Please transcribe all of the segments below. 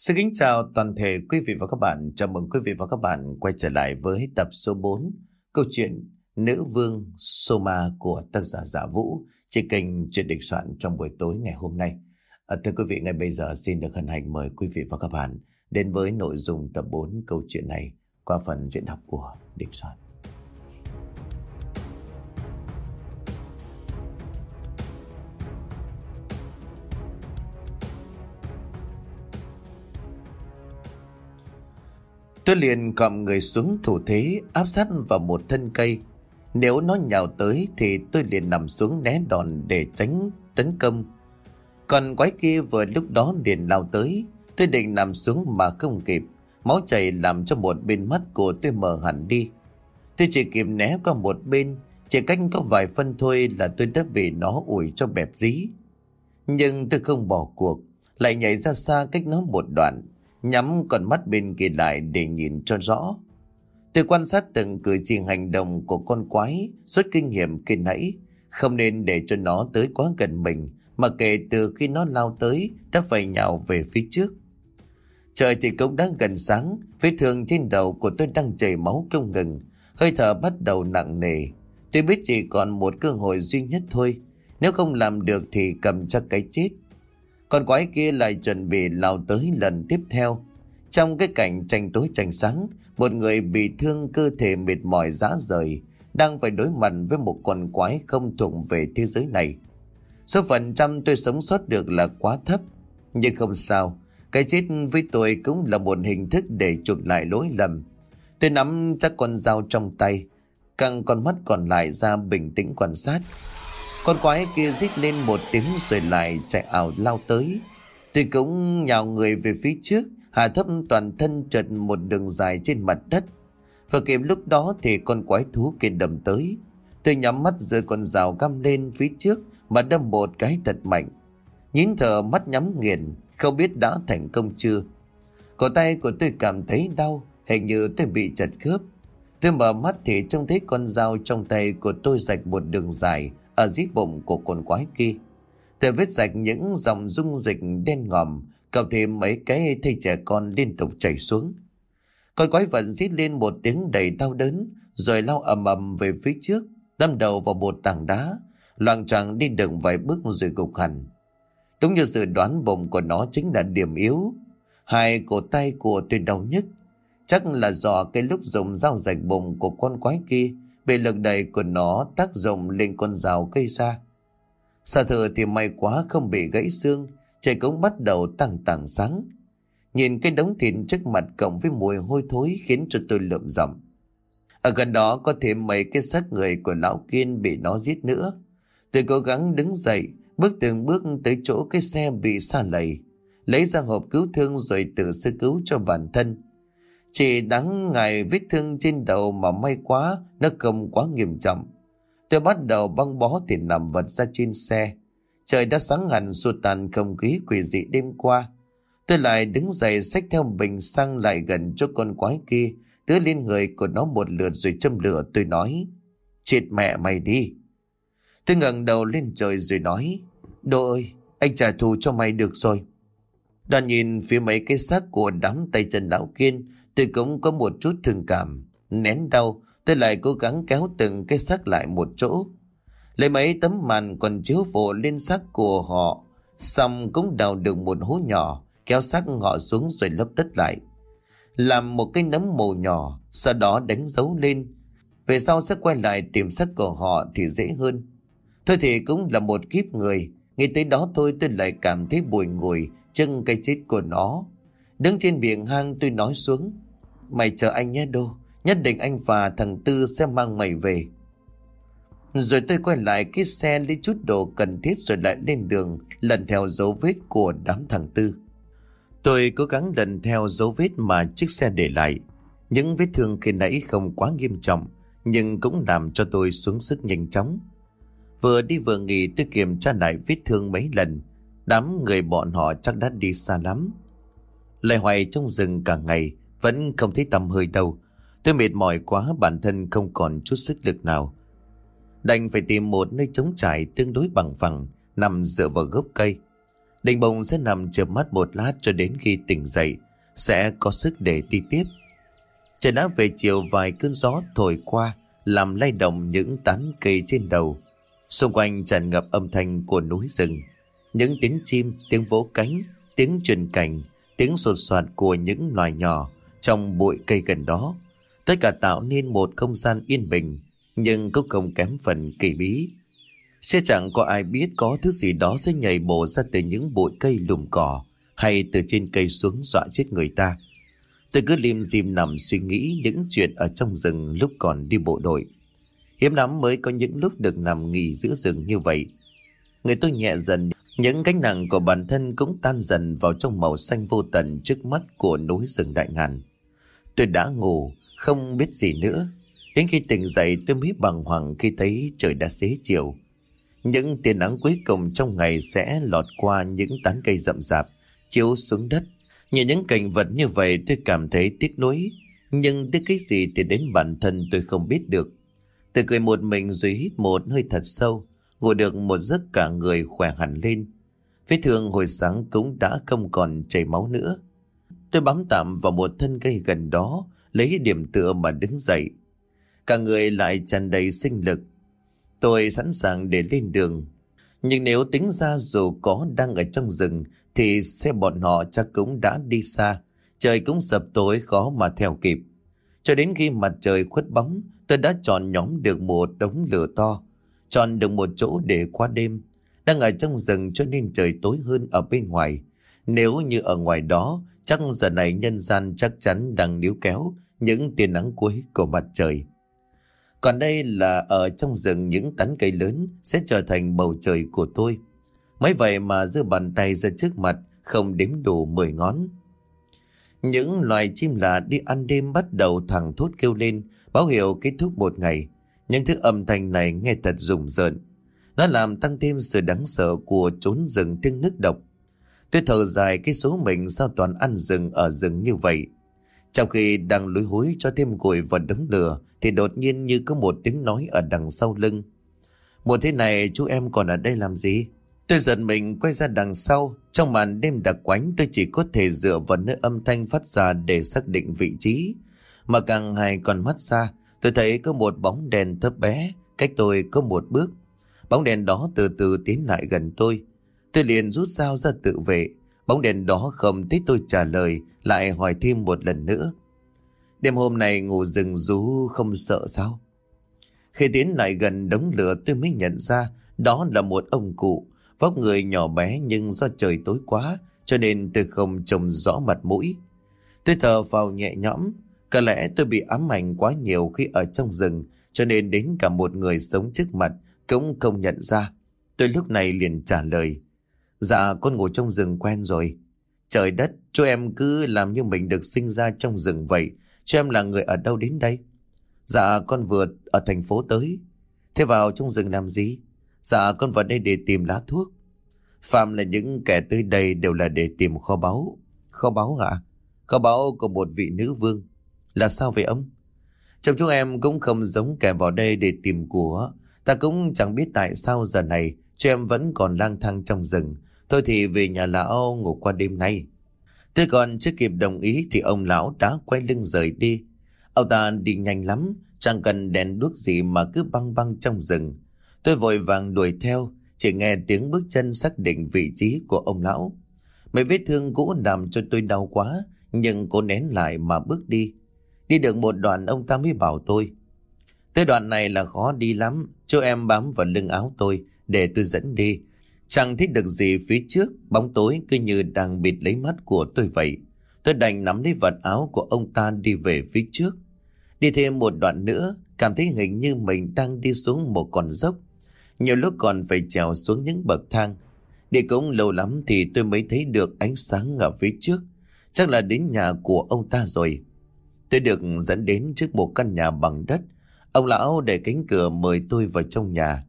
Xin kính chào toàn thể quý vị và các bạn. Chào mừng quý vị và các bạn quay trở lại với tập số 4 câu chuyện Nữ Vương Soma của tác giả Giả Vũ trên kênh chuyện địch soạn trong buổi tối ngày hôm nay. À, thưa quý vị, ngay bây giờ xin được hân hạnh mời quý vị và các bạn đến với nội dung tập 4 câu chuyện này qua phần diễn đọc của địch soạn. Tôi liền cọm người xuống thủ thế, áp sát vào một thân cây. Nếu nó nhào tới thì tôi liền nằm xuống né đòn để tránh tấn công. Còn quái kia vừa lúc đó liền lao tới. Tôi định nằm xuống mà không kịp. Máu chảy làm cho một bên mắt của tôi mở hẳn đi. Tôi chỉ kịp né qua một bên. Chỉ cách có vài phân thôi là tôi đã bị nó ủi cho bẹp dí. Nhưng tôi không bỏ cuộc. Lại nhảy ra xa cách nó một đoạn nhắm con mắt bên kia lại để nhìn cho rõ. Tôi quan sát từng cử chỉ hành động của con quái suốt kinh nghiệm khi nãy, không nên để cho nó tới quá gần mình, mà kể từ khi nó lao tới đã phải nhào về phía trước. Trời thì cũng đang gần sáng, vết thương trên đầu của tôi đang chảy máu không ngừng, hơi thở bắt đầu nặng nề. Tôi biết chỉ còn một cơ hội duy nhất thôi, nếu không làm được thì cầm chắc cái chết. Con quái kia lại chuẩn bị lao tới lần tiếp theo. Trong cái cảnh tranh tối tranh sáng, một người bị thương cơ thể mệt mỏi rã rời, đang phải đối mặt với một con quái không thuộc về thế giới này. Số phần trăm tôi sống sót được là quá thấp, nhưng không sao, cái chết với tôi cũng là một hình thức để chuộc lại lỗi lầm. Tôi nắm chắc con dao trong tay, căng con mắt còn lại ra bình tĩnh quan sát. Con quái kia rít lên một tiếng rồi lại chạy ảo lao tới. Tôi cũng nhào người về phía trước, hạ thấp toàn thân chật một đường dài trên mặt đất. Và kịp lúc đó thì con quái thú kia đầm tới. Tôi nhắm mắt giơ con rào găm lên phía trước mà đâm một cái thật mạnh. Nhín thở mắt nhắm nghiền, không biết đã thành công chưa. Cổ tay của tôi cảm thấy đau, hình như tôi bị chật khớp. Tôi mở mắt thì trông thấy con dao trong tay của tôi rạch một đường dài, ở dưới bụng của con quái kia. Từ vết rạch những dòng dung dịch đen ngòm, cộng thêm mấy cái thây trẻ con liên tục chảy xuống. Con quái vật rít lên một tiếng đầy đau đớn, rồi lao ầm ầm về phía trước, đâm đầu vào một tảng đá, loạn choạng đi được vài bước rồi gục hẳn. Đúng như dự đoán bụng của nó chính là điểm yếu. Hai cổ tay của tôi đau nhất. Chắc là do cái lúc dùng dao rạch bụng của con quái kia bị lực đẩy của nó tác dụng lên con rào cây ra. Xà thừa thì may quá không bị gãy xương, trời cũng bắt đầu tăng tảng sáng. Nhìn cái đống thịt trước mặt cộng với mùi hôi thối khiến cho tôi lượm giọng. Ở gần đó có thêm mấy cái xác người của lão kiên bị nó giết nữa. Tôi cố gắng đứng dậy, bước từng bước tới chỗ cái xe bị xa lầy, lấy ra hộp cứu thương rồi tự sơ cứu cho bản thân. Chỉ đáng ngại vết thương trên đầu mà may quá nó không quá nghiêm trọng. Tôi bắt đầu băng bó thì nằm vật ra trên xe. Trời đã sáng hẳn sụt tàn không khí quỷ dị đêm qua. Tôi lại đứng dậy xách theo bình xăng lại gần cho con quái kia, tứa lên người của nó một lượt rồi châm lửa tôi nói. Chết mẹ mày đi. Tôi ngẩng đầu lên trời rồi nói. Đô ơi, anh trả thù cho mày được rồi. Đoàn nhìn phía mấy cái xác của đám tay chân lão kiên, tôi cũng có một chút thương cảm. Nén đau, tôi lại cố gắng kéo từng cái xác lại một chỗ. Lấy mấy tấm màn còn chiếu phổ lên xác của họ, xong cũng đào được một hố nhỏ, kéo xác họ xuống rồi lấp đất lại. Làm một cái nấm mồ nhỏ, sau đó đánh dấu lên. Về sau sẽ quay lại tìm xác của họ thì dễ hơn. Thôi thì cũng là một kiếp người, Nghĩ tới đó thôi tôi lại cảm thấy bùi ngùi chân cái chết của nó. Đứng trên miệng hang tôi nói xuống. Mày chờ anh nhé, Đô. Nhất định anh và thằng Tư sẽ mang mày về. Rồi tôi quay lại cái xe lấy chút đồ cần thiết rồi lại lên đường, lần theo dấu vết của đám thằng Tư. Tôi cố gắng lần theo dấu vết mà chiếc xe để lại. Những vết thương khi nãy không quá nghiêm trọng, nhưng cũng làm cho tôi xuống sức nhanh chóng. Vừa đi vừa nghỉ, tôi kiểm tra lại vết thương mấy lần. Đám người bọn họ chắc đã đi xa lắm. Lại hoài trong rừng cả ngày vẫn không thấy tầm hơi đâu. Tôi mệt mỏi quá bản thân không còn chút sức lực nào. Đành phải tìm một nơi trống trải tương đối bằng phẳng, nằm dựa vào gốc cây. Đình bồng sẽ nằm chợp mắt một lát cho đến khi tỉnh dậy, sẽ có sức để đi tiếp. Trời đã về chiều vài cơn gió thổi qua, làm lay động những tán cây trên đầu. Xung quanh tràn ngập âm thanh của núi rừng. Những tiếng chim, tiếng vỗ cánh, tiếng truyền cảnh, tiếng sột soạt của những loài nhỏ trong bụi cây gần đó. Tất cả tạo nên một không gian yên bình, nhưng cũng không kém phần kỳ bí. Sẽ chẳng có ai biết có thứ gì đó sẽ nhảy bổ ra từ những bụi cây lùm cỏ hay từ trên cây xuống dọa chết người ta. Tôi cứ lim dim nằm suy nghĩ những chuyện ở trong rừng lúc còn đi bộ đội. Hiếm lắm mới có những lúc được nằm nghỉ giữa rừng như vậy. Người tôi nhẹ dần, những gánh nặng của bản thân cũng tan dần vào trong màu xanh vô tận trước mắt của núi rừng đại ngàn. Tôi đã ngủ, không biết gì nữa. Đến khi tỉnh dậy tôi mới bằng hoàng khi thấy trời đã xế chiều. Những tia nắng cuối cùng trong ngày sẽ lọt qua những tán cây rậm rạp, chiếu xuống đất. Nhìn những cảnh vật như vậy tôi cảm thấy tiếc nuối. Nhưng tiếc cái gì thì đến bản thân tôi không biết được. Tôi cười một mình rồi hít một hơi thật sâu. Ngủ được một giấc cả người khỏe hẳn lên. Vết thương hồi sáng cũng đã không còn chảy máu nữa. Tôi bám tạm vào một thân cây gần đó, lấy điểm tựa mà đứng dậy. Cả người lại tràn đầy sinh lực. Tôi sẵn sàng để lên đường. Nhưng nếu tính ra dù có đang ở trong rừng thì xe bọn họ chắc cũng đã đi xa. Trời cũng sập tối khó mà theo kịp. Cho đến khi mặt trời khuất bóng, tôi đã chọn nhóm được một đống lửa to. Chọn được một chỗ để qua đêm. Đang ở trong rừng cho nên trời tối hơn ở bên ngoài. Nếu như ở ngoài đó, chắc giờ này nhân gian chắc chắn đang níu kéo những tia nắng cuối của mặt trời. Còn đây là ở trong rừng những tán cây lớn sẽ trở thành bầu trời của tôi. Mấy vậy mà giơ bàn tay ra trước mặt không đếm đủ 10 ngón. Những loài chim lạ đi ăn đêm bắt đầu thẳng thốt kêu lên, báo hiệu kết thúc một ngày. Những thứ âm thanh này nghe thật rùng rợn. Nó làm tăng thêm sự đáng sợ của trốn rừng tiếng nước độc. Tôi thở dài cái số mình sao toàn ăn rừng ở rừng như vậy. Trong khi đang lúi húi cho thêm củi vào đống lửa thì đột nhiên như có một tiếng nói ở đằng sau lưng. mùa thế này chú em còn ở đây làm gì? Tôi giật mình quay ra đằng sau. Trong màn đêm đặc quánh tôi chỉ có thể dựa vào nơi âm thanh phát ra để xác định vị trí. Mà càng hài còn mắt xa, tôi thấy có một bóng đèn thấp bé, cách tôi có một bước. Bóng đèn đó từ từ tiến lại gần tôi. Tôi liền rút dao ra tự vệ. Bóng đèn đó không thấy tôi trả lời, lại hỏi thêm một lần nữa. Đêm hôm này ngủ rừng rú không sợ sao? Khi tiến lại gần đống lửa tôi mới nhận ra đó là một ông cụ, vóc người nhỏ bé nhưng do trời tối quá cho nên tôi không trông rõ mặt mũi. Tôi thở vào nhẹ nhõm, có lẽ tôi bị ám ảnh quá nhiều khi ở trong rừng cho nên đến cả một người sống trước mặt cũng không nhận ra. Tôi lúc này liền trả lời. Dạ con ngủ trong rừng quen rồi. Trời đất, chú em cứ làm như mình được sinh ra trong rừng vậy. Chú em là người ở đâu đến đây? Dạ con vừa ở thành phố tới. Thế vào trong rừng làm gì? Dạ con vào đây để tìm lá thuốc. Phạm là những kẻ tới đây đều là để tìm kho báu. Kho báu hả? Kho báu của một vị nữ vương. Là sao vậy ông? Chồng chúng em cũng không giống kẻ vào đây để tìm của. Ta cũng chẳng biết tại sao giờ này cho em vẫn còn lang thang trong rừng. Thôi thì về nhà lão ngủ qua đêm nay. Tôi còn chưa kịp đồng ý thì ông lão đã quay lưng rời đi. Ông ta đi nhanh lắm, chẳng cần đèn đuốc gì mà cứ băng băng trong rừng. Tôi vội vàng đuổi theo, chỉ nghe tiếng bước chân xác định vị trí của ông lão. Mấy vết thương cũ làm cho tôi đau quá, nhưng cố nén lại mà bước đi. Đi được một đoạn ông ta mới bảo tôi. Tới đoạn này là khó đi lắm, cho em bám vào lưng áo tôi để tôi dẫn đi. Chẳng thấy được gì phía trước, bóng tối cứ như đang bịt lấy mắt của tôi vậy. Tôi đành nắm lấy vật áo của ông ta đi về phía trước. Đi thêm một đoạn nữa, cảm thấy hình như mình đang đi xuống một con dốc. Nhiều lúc còn phải trèo xuống những bậc thang. Đi cũng lâu lắm thì tôi mới thấy được ánh sáng ở phía trước. Chắc là đến nhà của ông ta rồi. Tôi được dẫn đến trước một căn nhà bằng đất. Ông lão để cánh cửa mời tôi vào trong nhà.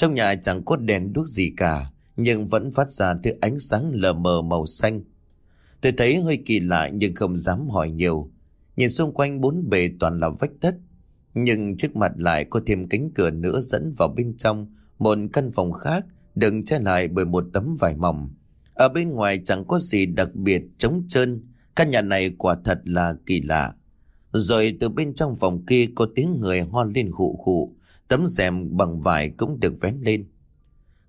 Trong nhà chẳng có đèn đuốc gì cả, nhưng vẫn phát ra thứ ánh sáng lờ mờ màu xanh. Tôi thấy hơi kỳ lạ nhưng không dám hỏi nhiều. Nhìn xung quanh bốn bề toàn là vách đất. Nhưng trước mặt lại có thêm cánh cửa nữa dẫn vào bên trong một căn phòng khác đừng che lại bởi một tấm vải mỏng. Ở bên ngoài chẳng có gì đặc biệt trống trơn, căn nhà này quả thật là kỳ lạ. Rồi từ bên trong phòng kia có tiếng người ho lên khụ khụ, tấm rèm bằng vải cũng được vén lên.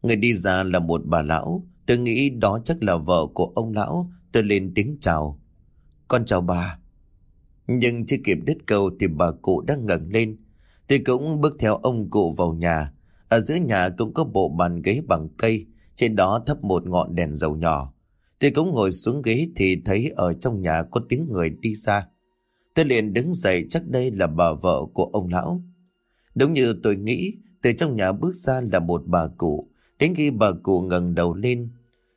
Người đi ra là một bà lão, tôi nghĩ đó chắc là vợ của ông lão, tôi lên tiếng chào. Con chào bà. Nhưng chưa kịp đứt câu thì bà cụ đã ngẩng lên. Tôi cũng bước theo ông cụ vào nhà. Ở giữa nhà cũng có bộ bàn ghế bằng cây, trên đó thấp một ngọn đèn dầu nhỏ. Tôi cũng ngồi xuống ghế thì thấy ở trong nhà có tiếng người đi xa. Tôi liền đứng dậy chắc đây là bà vợ của ông lão. Đúng như tôi nghĩ, từ trong nhà bước ra là một bà cụ. Đến khi bà cụ ngẩng đầu lên,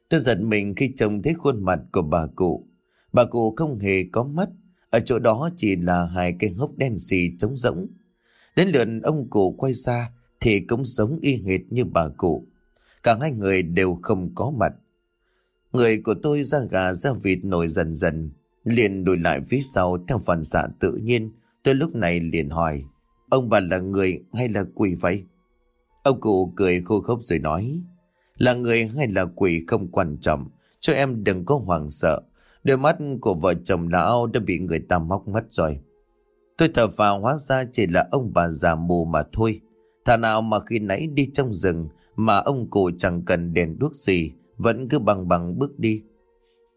tôi giật mình khi trông thấy khuôn mặt của bà cụ. Bà cụ không hề có mắt, ở chỗ đó chỉ là hai cái hốc đen xì trống rỗng. Đến lượt ông cụ quay ra thì cũng giống y hệt như bà cụ. Cả hai người đều không có mặt. Người của tôi ra gà ra vịt nổi dần dần, liền đùi lại phía sau theo phản xạ tự nhiên. Tôi lúc này liền hỏi, ông bà là người hay là quỷ vậy? Ông cụ cười khô khốc rồi nói, là người hay là quỷ không quan trọng, cho em đừng có hoảng sợ. Đôi mắt của vợ chồng lão đã bị người ta móc mất rồi. Tôi thở vào hóa ra chỉ là ông bà già mù mà thôi. Thà nào mà khi nãy đi trong rừng mà ông cụ chẳng cần đèn đuốc gì, vẫn cứ bằng bằng bước đi.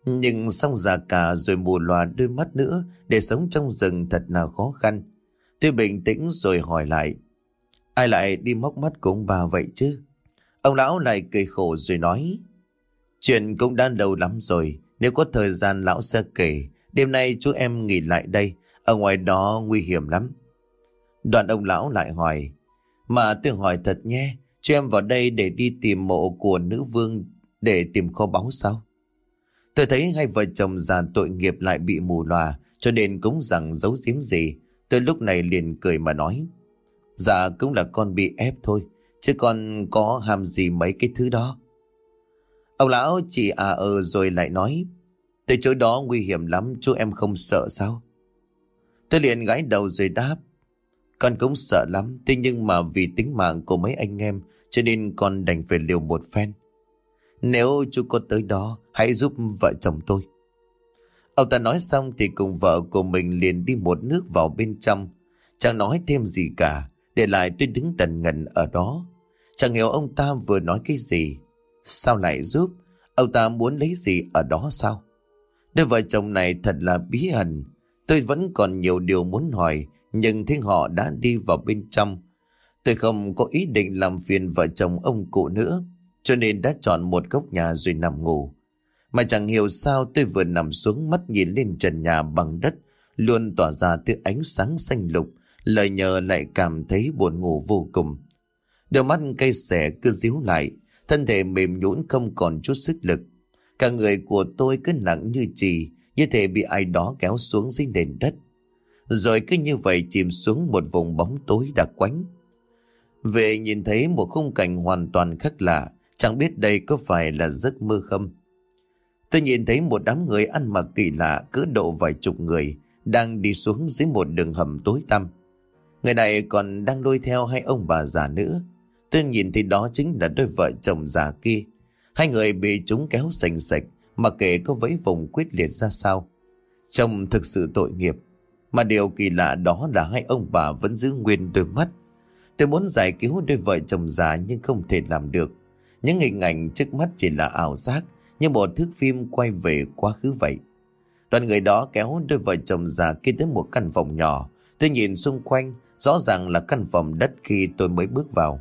Nhưng xong già cả rồi mù loà đôi mắt nữa để sống trong rừng thật là khó khăn. Tôi bình tĩnh rồi hỏi lại. Ai lại đi móc mắt của ông bà vậy chứ? Ông lão lại cười khổ rồi nói. Chuyện cũng đã lâu lắm rồi. Nếu có thời gian lão sẽ kể. Đêm nay chú em nghỉ lại đây. Ở ngoài đó nguy hiểm lắm. Đoạn ông lão lại hỏi. Mà tôi hỏi thật nhé. Chú em vào đây để đi tìm mộ của nữ vương để tìm kho báu sao? Tôi thấy hai vợ chồng già tội nghiệp lại bị mù lòa cho nên cũng rằng giấu giếm gì. Tôi lúc này liền cười mà nói. Dạ cũng là con bị ép thôi. Chứ con có ham gì mấy cái thứ đó. Ông lão chỉ à ờ rồi lại nói. Tới chỗ đó nguy hiểm lắm chú em không sợ sao? Tôi liền gãi đầu rồi đáp. Con cũng sợ lắm. Thế nhưng mà vì tính mạng của mấy anh em cho nên con đành phải liều một phen. Nếu chú có tới đó, hãy giúp vợ chồng tôi. Ông ta nói xong thì cùng vợ của mình liền đi một nước vào bên trong. Chẳng nói thêm gì cả, để lại tôi đứng tần ngần ở đó. Chẳng hiểu ông ta vừa nói cái gì. Sao lại giúp? Ông ta muốn lấy gì ở đó sao? Đôi vợ chồng này thật là bí ẩn. Tôi vẫn còn nhiều điều muốn hỏi, nhưng thấy họ đã đi vào bên trong. Tôi không có ý định làm phiền vợ chồng ông cụ nữa, cho nên đã chọn một góc nhà rồi nằm ngủ. Mà chẳng hiểu sao tôi vừa nằm xuống mắt nhìn lên trần nhà bằng đất, luôn tỏa ra thứ ánh sáng xanh lục, lời nhờ lại cảm thấy buồn ngủ vô cùng. Đôi mắt cây xẻ cứ díu lại, thân thể mềm nhũn không còn chút sức lực. Cả người của tôi cứ nặng như trì, như thể bị ai đó kéo xuống dưới nền đất. Rồi cứ như vậy chìm xuống một vùng bóng tối đặc quánh. Về nhìn thấy một khung cảnh hoàn toàn khác lạ, chẳng biết đây có phải là giấc mơ không. Tôi nhìn thấy một đám người ăn mặc kỳ lạ cỡ độ vài chục người, đang đi xuống dưới một đường hầm tối tăm. Người này còn đang lôi theo hai ông bà già nữa. Tôi nhìn thấy đó chính là đôi vợ chồng già kia. Hai người bị chúng kéo sành sạch mà kể có vẫy vùng quyết liệt ra sao. Trông thực sự tội nghiệp. Mà điều kỳ lạ đó là hai ông bà vẫn giữ nguyên đôi mắt. Tôi muốn giải cứu đôi vợ chồng già nhưng không thể làm được. Những hình ảnh trước mắt chỉ là ảo giác như một thước phim quay về quá khứ vậy. Đoàn người đó kéo đôi vợ chồng già kia tới một căn phòng nhỏ. Tôi nhìn xung quanh, rõ ràng là căn phòng đất khi tôi mới bước vào.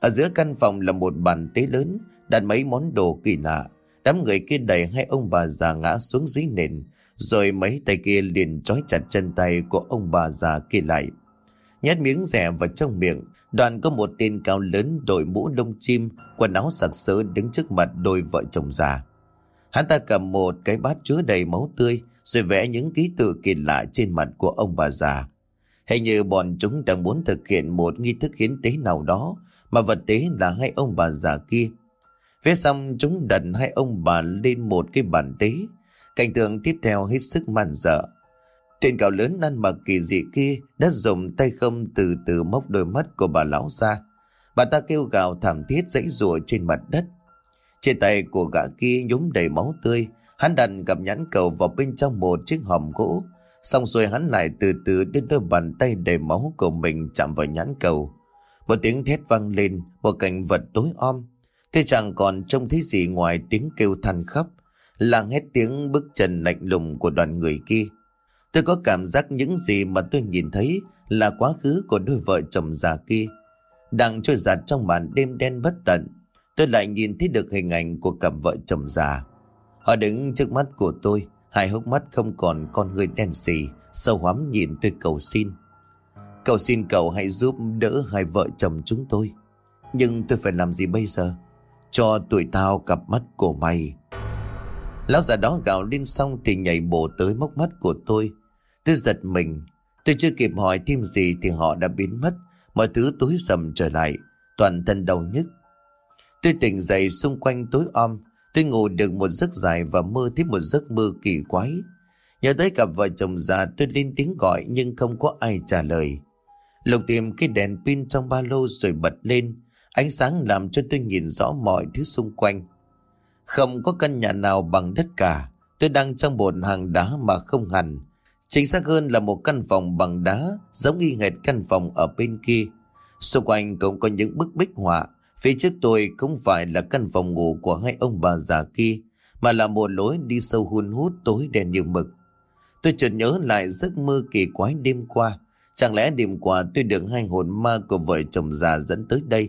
Ở giữa căn phòng là một bàn tế lớn, đặt mấy món đồ kỳ lạ. Đám người kia đẩy hai ông bà già ngã xuống dưới nền, rồi mấy tay kia liền trói chặt chân tay của ông bà già kia lại. Nhét miếng rẻ vào trong miệng, đoàn có một tên cao lớn đội mũ lông chim, quần áo sặc sỡ đứng trước mặt đôi vợ chồng già. Hắn ta cầm một cái bát chứa đầy máu tươi, rồi vẽ những ký tự kỳ lạ trên mặt của ông bà già. Hình như bọn chúng đang muốn thực hiện một nghi thức hiến tế nào đó, mà vật tế là hai ông bà già kia. vẽ xong chúng đặt hai ông bà lên một cái bàn tế. Cảnh tượng tiếp theo hết sức man dợ. Tên cào lớn ăn mặc kỳ dị kia đã dùng tay không từ từ móc đôi mắt của bà lão ra. Bà ta kêu gào thảm thiết dãy rùa trên mặt đất. Trên tay của gã kia nhúng đầy máu tươi, hắn đặt gặp nhãn cầu vào bên trong một chiếc hòm gỗ. Xong rồi hắn lại từ từ đưa đôi bàn tay đầy máu của mình chạm vào nhãn cầu. Một tiếng thét vang lên, một cảnh vật tối om. Thế chẳng còn trông thấy gì ngoài tiếng kêu than khóc, làng hết tiếng bước chân lạnh lùng của đoàn người kia. Tôi có cảm giác những gì mà tôi nhìn thấy là quá khứ của đôi vợ chồng già kia. Đang trôi giặt trong màn đêm đen bất tận, tôi lại nhìn thấy được hình ảnh của cặp vợ chồng già. Họ đứng trước mắt của tôi, hai hốc mắt không còn con người đen xì, sâu hoắm nhìn tôi cầu xin. Cầu xin cậu hãy giúp đỡ hai vợ chồng chúng tôi. Nhưng tôi phải làm gì bây giờ? Cho tuổi tao cặp mắt của mày. Lão già đó gào lên xong thì nhảy bổ tới móc mắt của tôi. Tôi giật mình. Tôi chưa kịp hỏi thêm gì thì họ đã biến mất. Mọi thứ tối sầm trở lại. Toàn thân đau nhức. Tôi tỉnh dậy xung quanh tối om. Tôi ngủ được một giấc dài và mơ thấy một giấc mơ kỳ quái. Nhớ tới cặp vợ chồng già, tôi lên tiếng gọi nhưng không có ai trả lời. Lục tìm cái đèn pin trong ba lô rồi bật lên. Ánh sáng làm cho tôi nhìn rõ mọi thứ xung quanh. Không có căn nhà nào bằng đất cả. Tôi đang trong một hàng đá mà không hẳn. Chính xác hơn là một căn phòng bằng đá, giống y hệt căn phòng ở bên kia. Xung quanh cũng có những bức bích họa. Phía trước tôi không phải là căn phòng ngủ của hai ông bà già kia, mà là một lối đi sâu hun hút tối đen như mực. Tôi chợt nhớ lại giấc mơ kỳ quái đêm qua. Chẳng lẽ đêm qua tôi được hai hồn ma của vợ chồng già dẫn tới đây?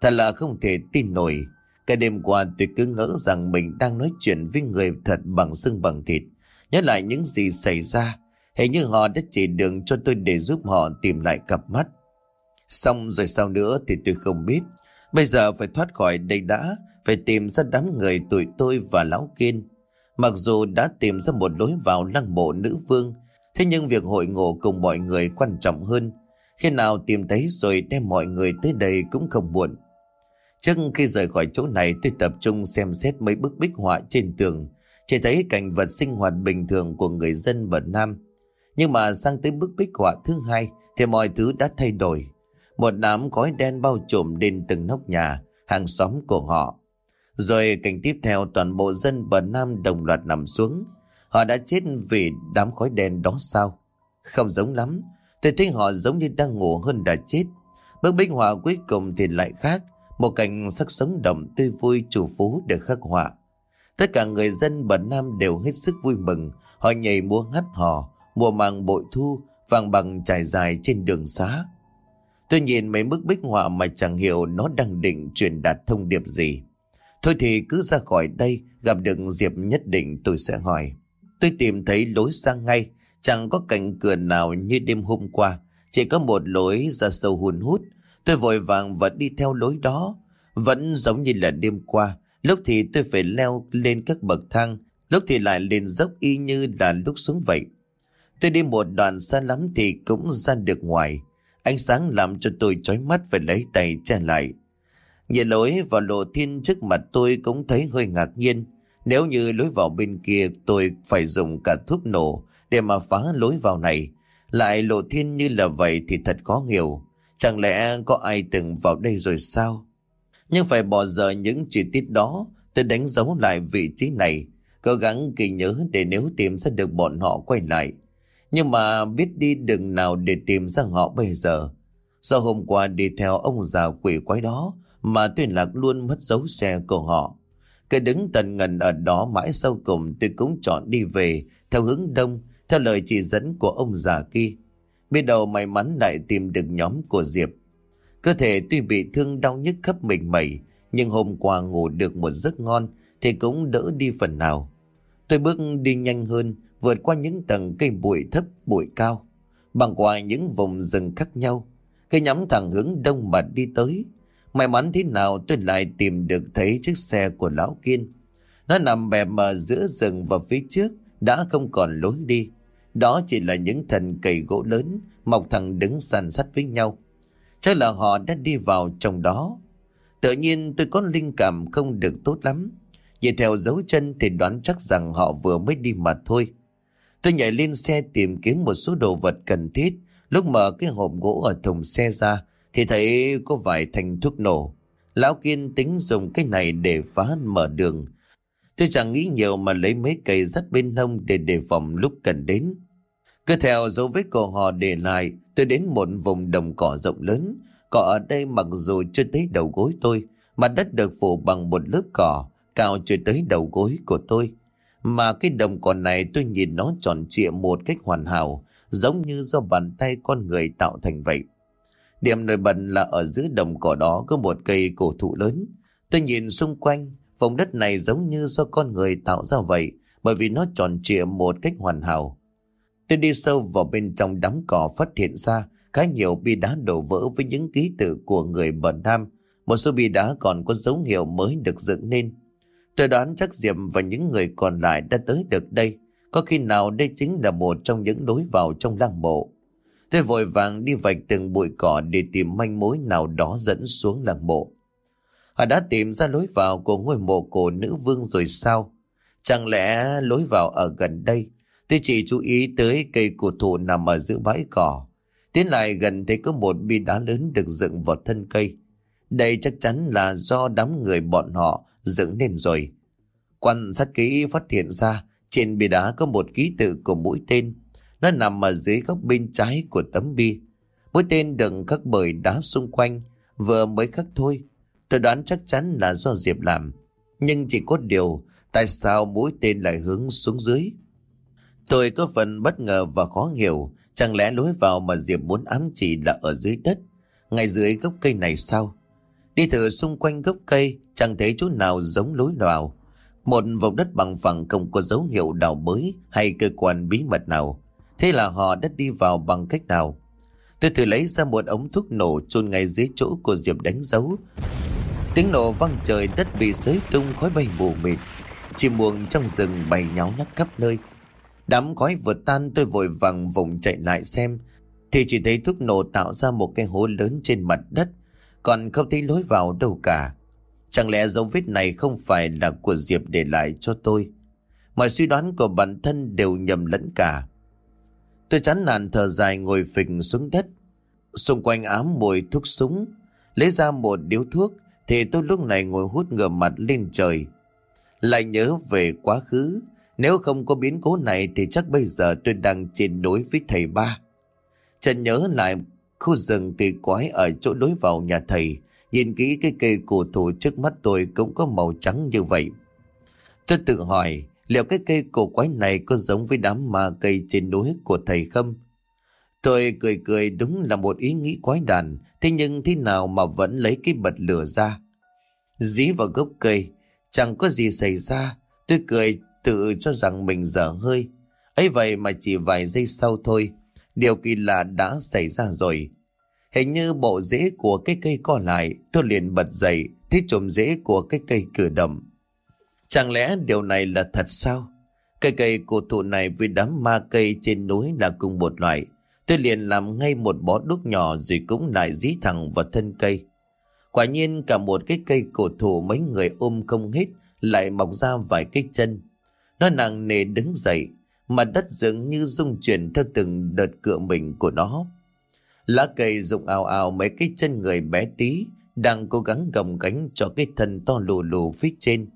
Thật là không thể tin nổi. Cái đêm qua tôi cứ ngỡ rằng mình đang nói chuyện với người thật bằng xương bằng thịt. Nhớ lại những gì xảy ra. Hình như họ đã chỉ đường cho tôi để giúp họ tìm lại cặp mắt. Xong rồi sau nữa thì tôi không biết. Bây giờ phải thoát khỏi đây đã. Phải tìm ra đám người tụi tôi và lão kiên. Mặc dù đã tìm ra một lối vào lăng mộ nữ vương. Thế nhưng việc hội ngộ cùng mọi người quan trọng hơn. Khi nào tìm thấy rồi đem mọi người tới đây cũng không muộn. Trước khi rời khỏi chỗ này, tôi tập trung xem xét mấy bức bích họa trên tường. Chỉ thấy cảnh vật sinh hoạt bình thường của người dân bờ Nam. Nhưng mà sang tới bức bích họa thứ hai thì mọi thứ đã thay đổi. Một đám khói đen bao trùm lên từng nóc nhà, hàng xóm của họ. Rồi cảnh tiếp theo toàn bộ dân bờ Nam đồng loạt nằm xuống. Họ đã chết vì đám khói đen đó sao? Không giống lắm. Tôi thấy họ giống như đang ngủ hơn đã chết. Bức bích họa cuối cùng thì lại khác. Một cảnh sắc sống động tươi vui chủ phú được khắc họa. Tất cả người dân bờ Nam đều hết sức vui mừng. Họ nhảy múa hát hò, mùa màng bội thu, vàng bằng trải dài trên đường xá. Tôi nhìn mấy bức bích họa mà chẳng hiểu nó đang định truyền đạt thông điệp gì. Thôi thì cứ ra khỏi đây, gặp được Diệp nhất định tôi sẽ hỏi. Tôi tìm thấy lối ra ngay, chẳng có cạnh cửa nào như đêm hôm qua, chỉ có một lối ra sâu hun hút. Tôi vội vàng và đi theo lối đó, vẫn giống như là đêm qua, lúc thì tôi phải leo lên các bậc thang, lúc thì lại lên dốc y như là lúc xuống vậy. Tôi đi một đoạn xa lắm thì cũng ra được ngoài, ánh sáng làm cho tôi chói mắt phải lấy tay che lại. Nhìn lối vào lộ thiên trước mặt tôi cũng thấy hơi ngạc nhiên. Nếu như lối vào bên kia tôi phải dùng cả thuốc nổ để mà phá lối vào này. Lại lộ thiên như là vậy thì thật khó hiểu. Chẳng lẽ có ai từng vào đây rồi sao? Nhưng phải bỏ giờ những chi tiết đó, tôi đánh dấu lại vị trí này, cố gắng ghi nhớ để nếu tìm ra được bọn họ quay lại. Nhưng mà biết đi đường nào để tìm ra họ bây giờ. Do hôm qua đi theo ông già quỷ quái đó mà tôi lạc luôn mất dấu xe của họ. Cứ đứng tần ngần ở đó mãi sau cùng tôi cũng chọn đi về theo hướng đông, theo lời chỉ dẫn của ông già kia. Biết đầu may mắn lại tìm được nhóm của Diệp. Cơ thể tuy bị thương đau nhức khắp mình mẩy, nhưng hôm qua ngủ được một giấc ngon thì cũng đỡ đi phần nào. Tôi bước đi nhanh hơn, vượt qua những tầng cây bụi thấp bụi cao, bằng qua những vùng rừng khác nhau. cây nhắm thẳng hướng đông mà đi tới. May mắn thế nào tôi lại tìm được thấy chiếc xe của Lão Kiên. Nó nằm bẹp mờ giữa rừng và phía trước đã không còn lối đi. Đó chỉ là những thần cây gỗ lớn mọc thẳng đứng sàn sắt với nhau. Chắc là họ đã đi vào trong đó. Tự nhiên tôi có linh cảm không được tốt lắm. Nhìn theo dấu chân thì đoán chắc rằng họ vừa mới đi mà thôi. Tôi nhảy lên xe tìm kiếm một số đồ vật cần thiết. Lúc mở cái hộp gỗ ở thùng xe ra thì thấy có vài thanh thuốc nổ. Lão Kiên tính dùng cái này để phá mở đường. Tôi chẳng nghĩ nhiều mà lấy mấy cây dắt bên hông để đề phòng lúc cần đến. Cứ theo dấu vết của họ để lại, tôi đến một vùng đồng cỏ rộng lớn. Cỏ ở đây mặc dù chưa tới đầu gối tôi, mặt đất được phủ bằng một lớp cỏ, cao chưa tới đầu gối của tôi. Mà cái đồng cỏ này tôi nhìn nó tròn trịa một cách hoàn hảo, giống như do bàn tay con người tạo thành vậy. Điểm nổi bật là ở giữa đồng cỏ đó có một cây cổ thụ lớn. Tôi nhìn xung quanh, vùng đất này giống như do con người tạo ra vậy, bởi vì nó tròn trịa một cách hoàn hảo. Tôi đi sâu vào bên trong đám cỏ phát hiện ra khá nhiều bi đá đổ vỡ với những ký tự của người bờ Nam. Một số bi đá còn có dấu hiệu mới được dựng nên. Tôi đoán chắc Diệm và những người còn lại đã tới được đây. Có khi nào đây chính là một trong những đối vào trong lăng mộ. Tôi vội vàng đi vạch từng bụi cỏ để tìm manh mối nào đó dẫn xuống làng mộ. Họ đã tìm ra lối vào của ngôi mộ cổ nữ vương rồi sao? Chẳng lẽ lối vào ở gần đây? Tôi chỉ chú ý tới cây cổ thụ nằm ở giữa bãi cỏ. Tiến lại gần thấy có một bi đá lớn được dựng vào thân cây. Đây chắc chắn là do đám người bọn họ dựng nên rồi. Quan sát kỹ phát hiện ra trên bia đá có một ký tự của mũi tên. Nó nằm ở dưới góc bên trái của tấm bi. Mũi tên đựng các bởi đá xung quanh, vừa mới khắc thôi. Tôi đoán chắc chắn là do Diệp làm. Nhưng chỉ có điều, tại sao mũi tên lại hướng xuống dưới? Tôi có phần bất ngờ và khó hiểu. Chẳng lẽ lối vào mà Diệp muốn ám chỉ là ở dưới đất, ngay dưới gốc cây này sao? Đi thử xung quanh gốc cây, chẳng thấy chỗ nào giống lối vào. Một vùng đất bằng phẳng không có dấu hiệu đào bới hay cơ quan bí mật nào. Thế là họ đã đi vào bằng cách nào? Tôi thử lấy ra một ống thuốc nổ chôn ngay dưới chỗ của Diệp đánh dấu. Tiếng nổ vang trời, đất bị xới tung, khói bay mù mịt. Chim muông trong rừng bay nháo nhác khắp nơi. Đám khói vừa tan, tôi vội vàng vùng chạy lại xem. Thì chỉ thấy thuốc nổ tạo ra một cái hố lớn trên mặt đất. Còn không thấy lối vào đâu cả. Chẳng lẽ dấu vết này không phải là của Diệp để lại cho tôi? Mọi suy đoán của bản thân đều nhầm lẫn cả. Tôi chán nản thở dài ngồi phình xuống đất. Xung quanh ám mùi thuốc súng. Lấy ra một điếu thuốc thì tôi lúc này ngồi hút ngửa mặt lên trời. Lại nhớ về quá khứ. Nếu không có biến cố này thì chắc bây giờ tôi đang trên đối với thầy ba. Trần nhớ lại, khu rừng kỳ quái ở chỗ lối vào nhà thầy. Nhìn kỹ cái cây cổ thụ trước mắt tôi cũng có màu trắng như vậy. Tôi tự hỏi liệu cái cây cổ quái này có giống với đám ma cây trên núi của thầy không? Tôi cười cười đúng là một ý nghĩ quái đản, thế nhưng thế nào mà vẫn lấy cái bật lửa ra? Dí vào gốc cây, chẳng có gì xảy ra, tôi cười tự cho rằng mình dở hơi. ấy vậy mà chỉ vài giây sau thôi, điều kỳ lạ đã xảy ra rồi. Hình như bộ rễ của cái cây co lại, tôi liền bật dậy, thấy chùm rễ của cái cây cử động. Chẳng lẽ điều này là thật sao? Cây cây cổ thụ này với đám ma cây trên núi là cùng một loại. Tôi liền làm ngay một bó đúc nhỏ rồi cũng lại dí thẳng vào thân cây. Quả nhiên cả một cái cây cổ thụ mấy người ôm không hết lại mọc ra vài cái chân. Nó nặng nề đứng dậy, mà đất dường như rung chuyển theo từng đợt cựa mình của nó. Lá cây rụng ào ào mấy cái chân người bé tí, đang cố gắng gồng cánh cho cái thân to lù lù phía trên.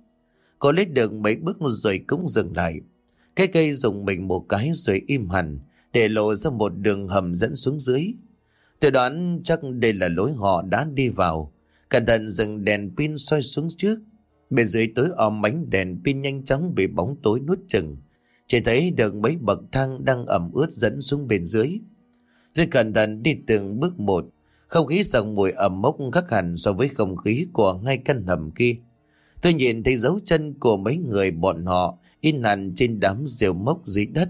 Cô lấy được mấy bước rồi cũng dừng lại. Cái cây dùng mình một cái rồi im hẳn, để lộ ra một đường hầm dẫn xuống dưới. Tôi đoán chắc đây là lối họ đã đi vào. Cẩn thận dừng đèn pin soi xuống trước. Bên dưới tối om ánh đèn pin nhanh chóng bị bóng tối nuốt chừng. Chỉ thấy được mấy bậc thang đang ẩm ướt dẫn xuống bên dưới. Tôi cẩn thận đi từng bước một. Không khí sòng mùi ẩm mốc khác hẳn so với không khí của ngay căn hầm kia. Tôi nhìn thấy dấu chân của mấy người bọn họ in hẳn trên đám rêu mốc dưới đất.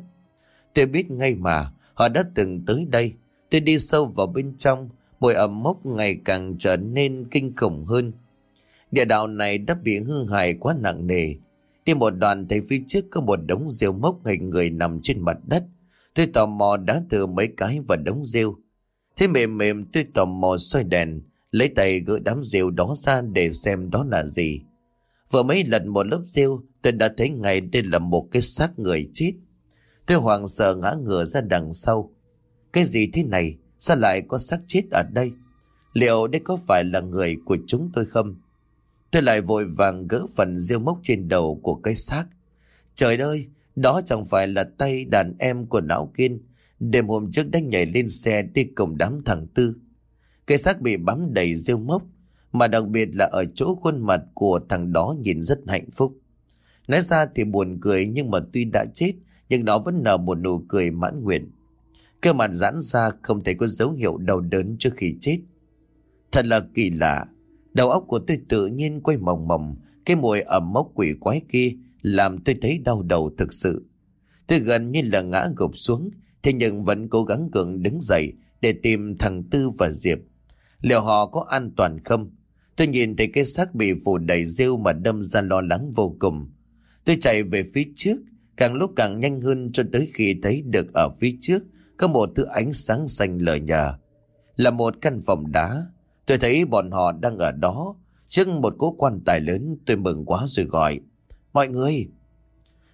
Tôi biết ngay mà, họ đã từng tới đây. Tôi đi sâu vào bên trong, mùi ẩm mốc ngày càng trở nên kinh khủng hơn. Địa đạo này đã bị hư hại quá nặng nề. Đi một đoàn thấy phía trước có một đống rêu mốc hình người nằm trên mặt đất. Tôi tò mò đá từ mấy cái và đống rêu. Thế mềm mềm tôi tò mò xoay đèn, lấy tay gỡ đám rêu đó ra để xem đó là gì. Vừa mấy lần một lớp rêu, tôi đã thấy ngay đây là một cái xác người chết. Tôi hoàng sợ ngã ngửa ra đằng sau. Cái gì thế này? Sao lại có xác chết ở đây? Liệu đây có phải là người của chúng tôi không? Tôi lại vội vàng gỡ phần rêu mốc trên đầu của cái xác. Trời ơi, đó chẳng phải là tay đàn em của Lão Kiên. Đêm hôm trước đã nhảy lên xe đi cùng đám thằng Tư. Cái xác bị bám đầy rêu mốc, mà đặc biệt là ở chỗ khuôn mặt của thằng đó nhìn rất hạnh phúc. Nói ra thì buồn cười nhưng mà tuy đã chết, nhưng nó vẫn nở một nụ cười mãn nguyện. Cơ mặt giãn ra không thể có dấu hiệu đau đớn trước khi chết. Thật là kỳ lạ, đầu óc của tôi tự nhiên quay mỏng mỏng cái mùi ẩm mốc quỷ quái kia làm tôi thấy đau đầu thực sự. Tôi gần như là ngã gục xuống, thế nhưng vẫn cố gắng cường đứng dậy để tìm thằng Tư và Diệp. Liệu họ có an toàn không? Tôi nhìn thấy cái xác bị phủ đầy rêu mà đâm ra lo lắng vô cùng. Tôi chạy về phía trước, càng lúc càng nhanh hơn cho tới khi thấy được ở phía trước có một thứ ánh sáng xanh lờ nhờ. Là một căn phòng đá. Tôi thấy bọn họ đang ở đó. Trước một cố quan tài lớn tôi mừng quá rồi gọi. Mọi người!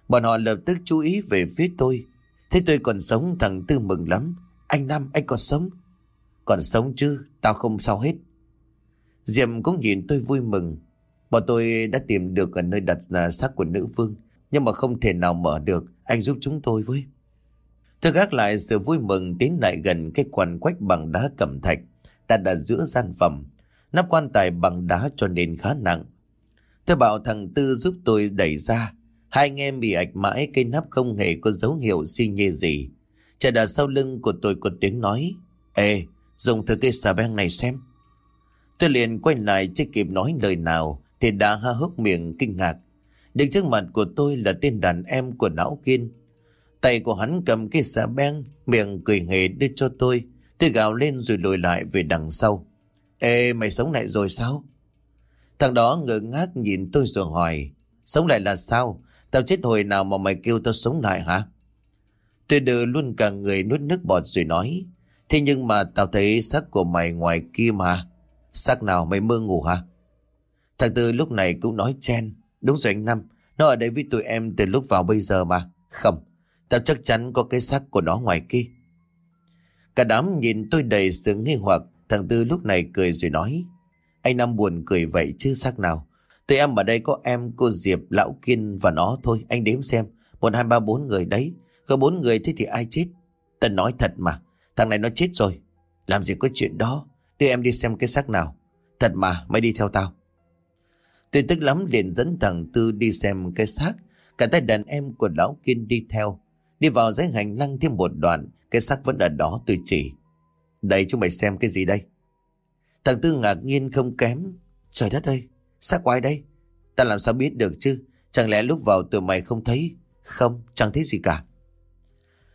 Bọn họ lập tức chú ý về phía tôi. Thế tôi còn sống thằng Tư mừng lắm. Anh Nam anh còn sống. Còn sống chứ, tao không sao hết. Diệm cũng nhìn tôi vui mừng. Bọn tôi đã tìm được ở nơi đặt là xác của nữ vương. Nhưng mà không thể nào mở được. Anh giúp chúng tôi với. Tôi gác lại sự vui mừng tiến lại gần cái quan quách bằng đá cẩm thạch đặt ở giữa gian phòng. Nắp quan tài bằng đá cho nên khá nặng. Tôi bảo thằng Tư giúp tôi đẩy ra. Hai anh em bị ạch mãi cây nắp không hề có dấu hiệu suy nhê gì. Chả đã sau lưng của tôi có tiếng nói. Ê, dùng thử cây xà beng này xem. Tôi liền quay lại chưa kịp nói lời nào thì đã ha hốc miệng kinh ngạc. Đứng trước mặt của tôi là tên đàn em của não Kiên. Tay của hắn cầm cây xà beng, miệng cười hề đưa cho tôi. Tôi gào lên rồi lùi lại về đằng sau. Ê, mày sống lại rồi sao? Thằng đó ngơ ngác nhìn tôi rồi hỏi. Sống lại là sao? Tao chết hồi nào mà mày kêu tao sống lại hả? Tôi đưa luôn cả người nuốt nước bọt rồi nói. Thế nhưng mà tao thấy xác của mày ngoài kia mà. Xác nào mày mơ ngủ hả? Thằng Tư lúc này cũng nói chen. Đúng rồi anh Năm. Nó ở đây với tụi em từ lúc vào bây giờ mà. Không. Tao chắc chắn có cái xác của nó ngoài kia. Cả đám nhìn tôi đầy sự nghi hoặc. Thằng Tư lúc này cười rồi nói. Anh Năm buồn cười vậy chứ xác nào. Tụi em ở đây có em, cô Diệp, Lão Kiên và nó thôi. Anh đếm xem. Một, hai, ba, bốn người đấy. Có bốn người thế thì ai chết? Tần nói thật mà. Thằng này nó chết rồi. Làm gì có chuyện đó. Đưa em đi xem cái xác nào. Thật mà, mày đi theo tao. Tôi tức lắm liền dẫn thằng Tư đi xem cái xác. Cả tay đàn em của Lão Kiên đi theo. Đi vào dãy hành lang thêm một đoạn. Cái xác vẫn ở đó tôi chỉ. Đây chúng mày xem cái gì đây? Thằng Tư ngạc nhiên không kém. Trời đất ơi, xác quái đây? Ta làm sao biết được chứ? Chẳng lẽ lúc vào tụi mày không thấy? Không, chẳng thấy gì cả.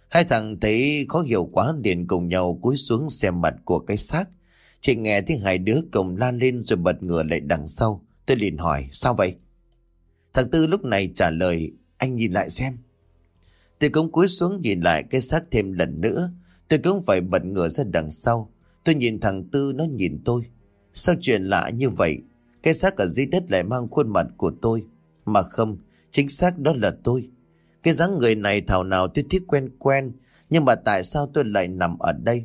Hai thằng thấy khó hiểu quá liền cùng nhau cúi xuống xem mặt của cái xác. Chỉ nghe tiếng hai đứa cùng lan lên rồi bật ngửa lại đằng sau. Tôi liền hỏi, sao vậy? Thằng Tư lúc này trả lời, anh nhìn lại xem. Tôi cũng cúi xuống nhìn lại cái xác thêm lần nữa. Tôi cũng phải bật ngửa ra đằng sau. Tôi nhìn thằng Tư nó nhìn tôi. Sao chuyện lạ như vậy? Cái xác ở dưới đất lại mang khuôn mặt của tôi. Mà không, chính xác đó là tôi. Cái dáng người này thảo nào tôi thích quen quen. Nhưng mà tại sao tôi lại nằm ở đây?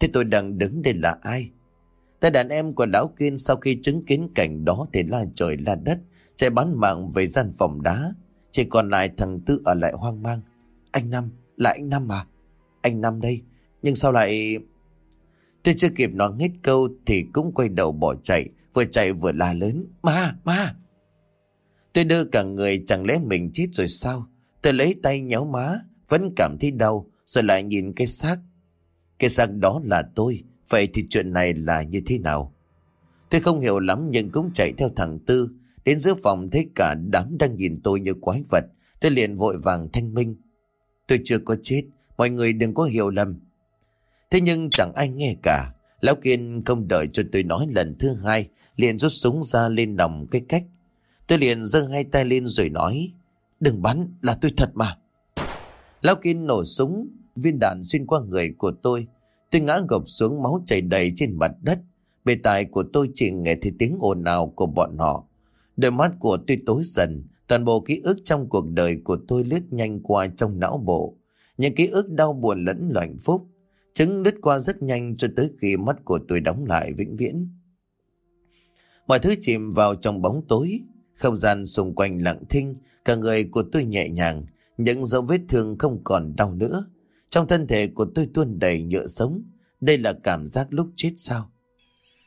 Thế tôi đang đứng đây là ai? Tay đàn em của Lão Kiên sau khi chứng kiến cảnh đó thì la trời la đất, chạy bán mạng về gian phòng đá. Chỉ còn lại thằng Tư ở lại hoang mang. Anh Năm, là anh Năm mà. Anh Năm đây, nhưng sao lại... Tôi chưa kịp nói hết câu thì cũng quay đầu bỏ chạy, vừa chạy vừa la lớn. Ma, ma! Tôi đưa cả người chẳng lẽ mình chết rồi sao? Tôi lấy tay nhéo má, vẫn cảm thấy đau, rồi lại nhìn cái xác. Cái xác đó là tôi, vậy thì chuyện này là như thế nào? Tôi không hiểu lắm nhưng cũng chạy theo thằng Tư. Đến giữa phòng thấy cả đám đang nhìn tôi như quái vật. Tôi liền vội vàng thanh minh. Tôi chưa có chết, mọi người đừng có hiểu lầm. Thế nhưng chẳng ai nghe cả. Lão Kiên không đợi cho tôi nói lần thứ hai, liền rút súng ra lên nòng cái cách. Tôi liền giơ hai tay lên rồi nói, đừng bắn, là tôi thật mà. Lão Kiên nổ súng, viên đạn xuyên qua người của tôi. Tôi ngã gục xuống máu chảy đầy trên mặt đất. Bề tài của tôi chỉ nghe thấy tiếng ồn ào của bọn họ. Đôi mắt của tôi tối dần, toàn bộ ký ức trong cuộc đời của tôi lướt nhanh qua trong não bộ. Những ký ức đau buồn lẫn loạn phúc. Chứng lướt qua rất nhanh cho tới khi mắt của tôi đóng lại vĩnh viễn. Mọi thứ chìm vào trong bóng tối, không gian xung quanh lặng thinh, cả người của tôi nhẹ nhàng, những dấu vết thương không còn đau nữa. Trong thân thể của tôi tuôn đầy nhựa sống, đây là cảm giác lúc chết sao?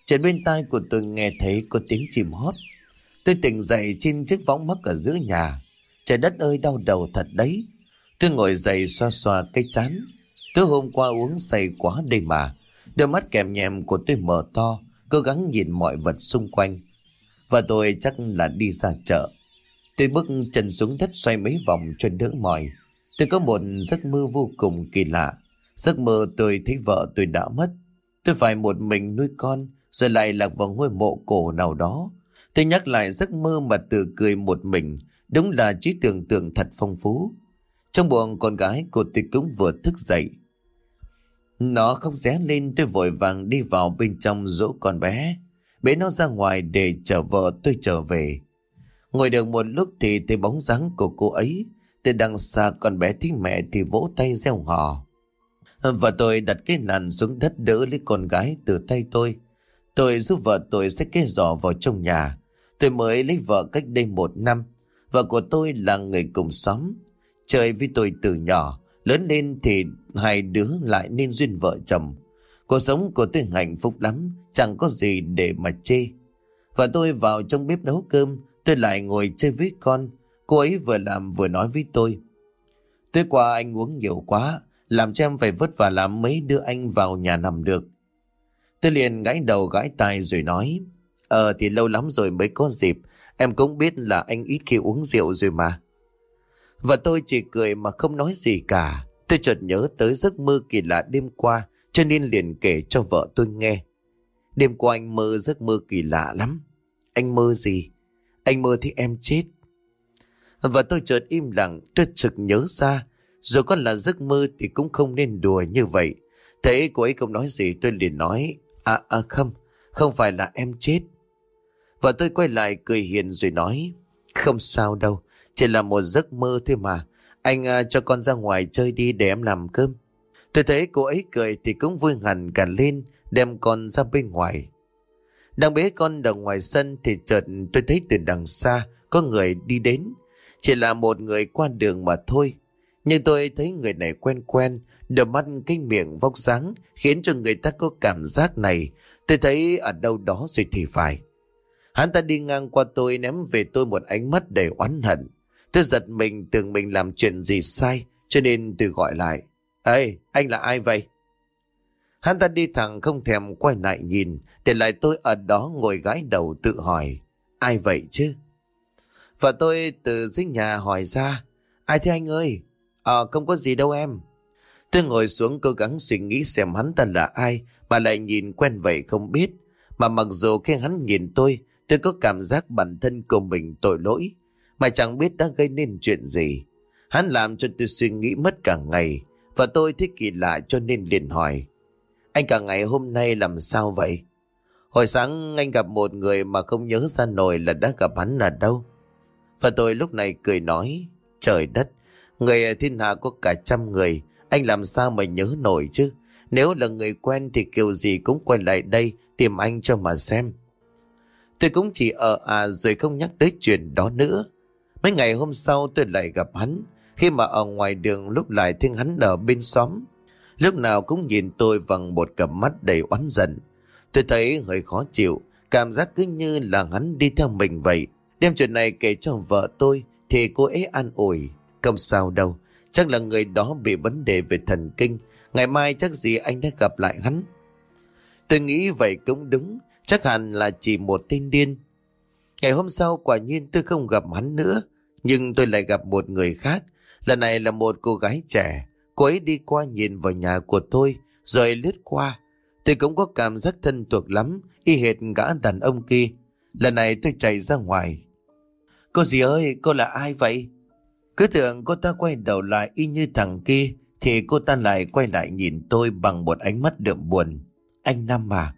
Trên bên tai của tôi nghe thấy có tiếng chim hót. Tôi tỉnh dậy trên chiếc võng mắc ở giữa nhà. Trời đất ơi đau đầu thật đấy. Tôi ngồi dậy xoa xoa cái chán. Tối hôm qua uống say quá đây mà. Đôi mắt kèm nhèm của tôi mở to, cố gắng nhìn mọi vật xung quanh. Và tôi chắc là đi ra chợ. Tôi bước chân xuống đất xoay mấy vòng cho đỡ mỏi. Tôi có một giấc mơ vô cùng kỳ lạ. Giấc mơ tôi thấy vợ tôi đã mất. Tôi phải một mình nuôi con, rồi lại lạc vào ngôi mộ cổ nào đó. Tôi nhắc lại giấc mơ mà tự cười một mình, đúng là trí tưởng tượng thật phong phú. Trong buồng con gái của tôi cũng vừa thức dậy. Nó không ré lên tôi vội vàng đi vào bên trong dỗ con bé. Bế nó ra ngoài để chờ vợ tôi trở về. Ngồi được một lúc thì thấy bóng dáng của cô ấy. Từ đằng xa con bé thích mẹ thì vỗ tay reo hò. Và tôi đặt cái làn xuống đất đỡ lấy con gái từ tay tôi. Tôi giúp vợ tôi xách cái giỏ vào trong nhà. Tôi mới lấy vợ cách đây một năm. Vợ của tôi là người cùng xóm. Chơi với tôi từ nhỏ. Lớn lên thì hai đứa lại nên duyên vợ chồng. Cuộc sống của tôi hạnh phúc lắm. Chẳng có gì để mà chê. Và tôi vào trong bếp nấu cơm. Tôi lại ngồi chơi với con. Cô ấy vừa làm vừa nói với tôi. Tối qua anh uống nhiều quá. Làm cho em phải vất vả làm mấy đứa anh vào nhà nằm được. Tôi liền gãi đầu gãi tai rồi nói. Ờ thì lâu lắm rồi mới có dịp. Em cũng biết là anh ít khi uống rượu rồi mà. Và tôi chỉ cười mà không nói gì cả. Tôi chợt nhớ tới giấc mơ kỳ lạ đêm qua cho nên liền kể cho vợ tôi nghe. Đêm qua anh mơ giấc mơ kỳ lạ lắm. Anh mơ gì? Anh mơ thấy em chết. Và tôi chợt im lặng, tôi trực nhớ ra. Rồi có là giấc mơ thì cũng không nên đùa như vậy. thế cô ấy không nói gì tôi liền nói. À, à không, không phải là em chết. Và tôi quay lại cười hiền rồi nói. Không sao đâu, chỉ là một giấc mơ thôi mà. Anh à, cho con ra ngoài chơi đi để em làm cơm. Tôi thấy cô ấy cười thì cũng vui hẳn cả lên đem con ra bên ngoài. Đang bế con ở ngoài sân thì chợt tôi thấy từ đằng xa có người đi đến. Chỉ là một người qua đường mà thôi. Nhưng tôi thấy người này quen quen, đôi mắt cái miệng vóc dáng khiến cho người ta có cảm giác này. Tôi thấy ở đâu đó rồi thì phải. Hắn ta đi ngang qua tôi ném về tôi một ánh mắt đầy oán hận. Tôi giật mình tưởng mình làm chuyện gì sai cho nên tôi gọi lại. Ê, anh là ai vậy? Hắn ta đi thẳng không thèm quay lại nhìn để lại tôi ở đó ngồi gái đầu tự hỏi. Ai vậy chứ? Và tôi từ dưới nhà hỏi ra. Ai thế anh ơi? Ờ không có gì đâu em. Tôi ngồi xuống cố gắng suy nghĩ xem hắn ta là ai mà lại nhìn quen vậy không biết. Mà mặc dù khi hắn nhìn tôi tôi có cảm giác bản thân của mình tội lỗi mà chẳng biết đã gây nên chuyện gì. Hắn làm cho tôi suy nghĩ mất cả ngày và tôi thích kỳ lạ cho nên liền hỏi. Anh cả ngày hôm nay làm sao vậy? Hồi sáng anh gặp một người mà không nhớ ra nổi là đã gặp hắn ở đâu. Và tôi lúc này cười nói, trời đất, người thiên hạ có cả trăm người, anh làm sao mà nhớ nổi chứ? Nếu là người quen thì kiểu gì cũng quay lại đây tìm anh cho mà xem. Tôi cũng chỉ ở à rồi không nhắc tới chuyện đó nữa. Mấy ngày hôm sau tôi lại gặp hắn, khi mà ở ngoài đường lúc lại thiên hắn ở bên xóm. Lúc nào cũng nhìn tôi bằng một cặp mắt đầy oán giận. Tôi thấy hơi khó chịu, cảm giác cứ như là hắn đi theo mình vậy. Đem chuyện này kể cho vợ tôi thì cô ấy an ủi. Không sao đâu, chắc là người đó bị vấn đề về thần kinh. Ngày mai chắc gì anh đã gặp lại hắn. Tôi nghĩ vậy cũng đúng, chắc hẳn là chỉ một tên điên. Ngày hôm sau quả nhiên tôi không gặp hắn nữa, nhưng tôi lại gặp một người khác. Lần này là một cô gái trẻ, cô ấy đi qua nhìn vào nhà của tôi, rồi lướt qua. Tôi cũng có cảm giác thân thuộc lắm, y hệt gã đàn ông kia. Lần này tôi chạy ra ngoài, Cô gì ơi, cô là ai vậy? Cứ tưởng cô ta quay đầu lại y như thằng kia, thì cô ta lại quay lại nhìn tôi bằng một ánh mắt đượm buồn. Anh Nam mà,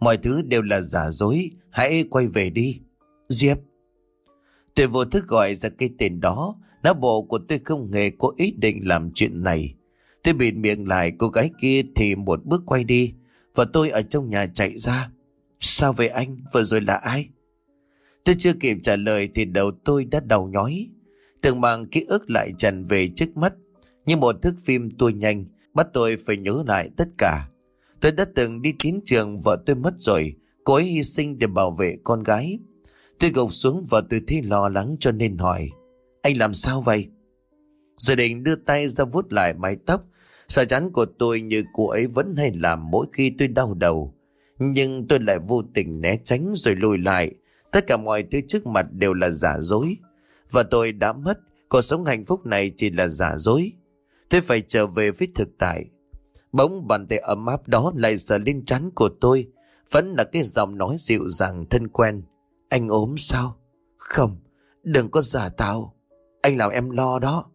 mọi thứ đều là giả dối, hãy quay về đi. Diệp. Tôi vô thức gọi ra cái tên đó, não bộ của tôi không hề có ý định làm chuyện này. Tôi bịt miệng lại cô gái kia thì một bước quay đi. Và tôi ở trong nhà chạy ra. Sao vậy anh? Vừa rồi là ai? Tôi chưa kịp trả lời thì đầu tôi đã đau nhói. Từng mang ký ức lại tràn về trước mắt. Như một thước phim tôi nhanh, bắt tôi phải nhớ lại tất cả. Tôi đã từng đi chiến trường vợ tôi mất rồi, cô ấy hy sinh để bảo vệ con gái. Tôi gục xuống và tôi thấy lo lắng cho nên hỏi, anh làm sao vậy? Rồi định đưa tay ra vuốt lại mái tóc, sợ chắn của tôi như cô ấy vẫn hay làm mỗi khi tôi đau đầu. Nhưng tôi lại vô tình né tránh rồi lùi lại, tất cả mọi thứ trước mặt đều là giả dối. Và tôi đã mất, cuộc sống hạnh phúc này chỉ là giả dối. Tôi phải trở về với thực tại. Bỗng bàn tay ấm áp đó lại sờ lên chắn của tôi. Vẫn là cái giọng nói dịu dàng thân quen. Anh ốm sao? Không, đừng có giả tạo. Anh làm em lo đó.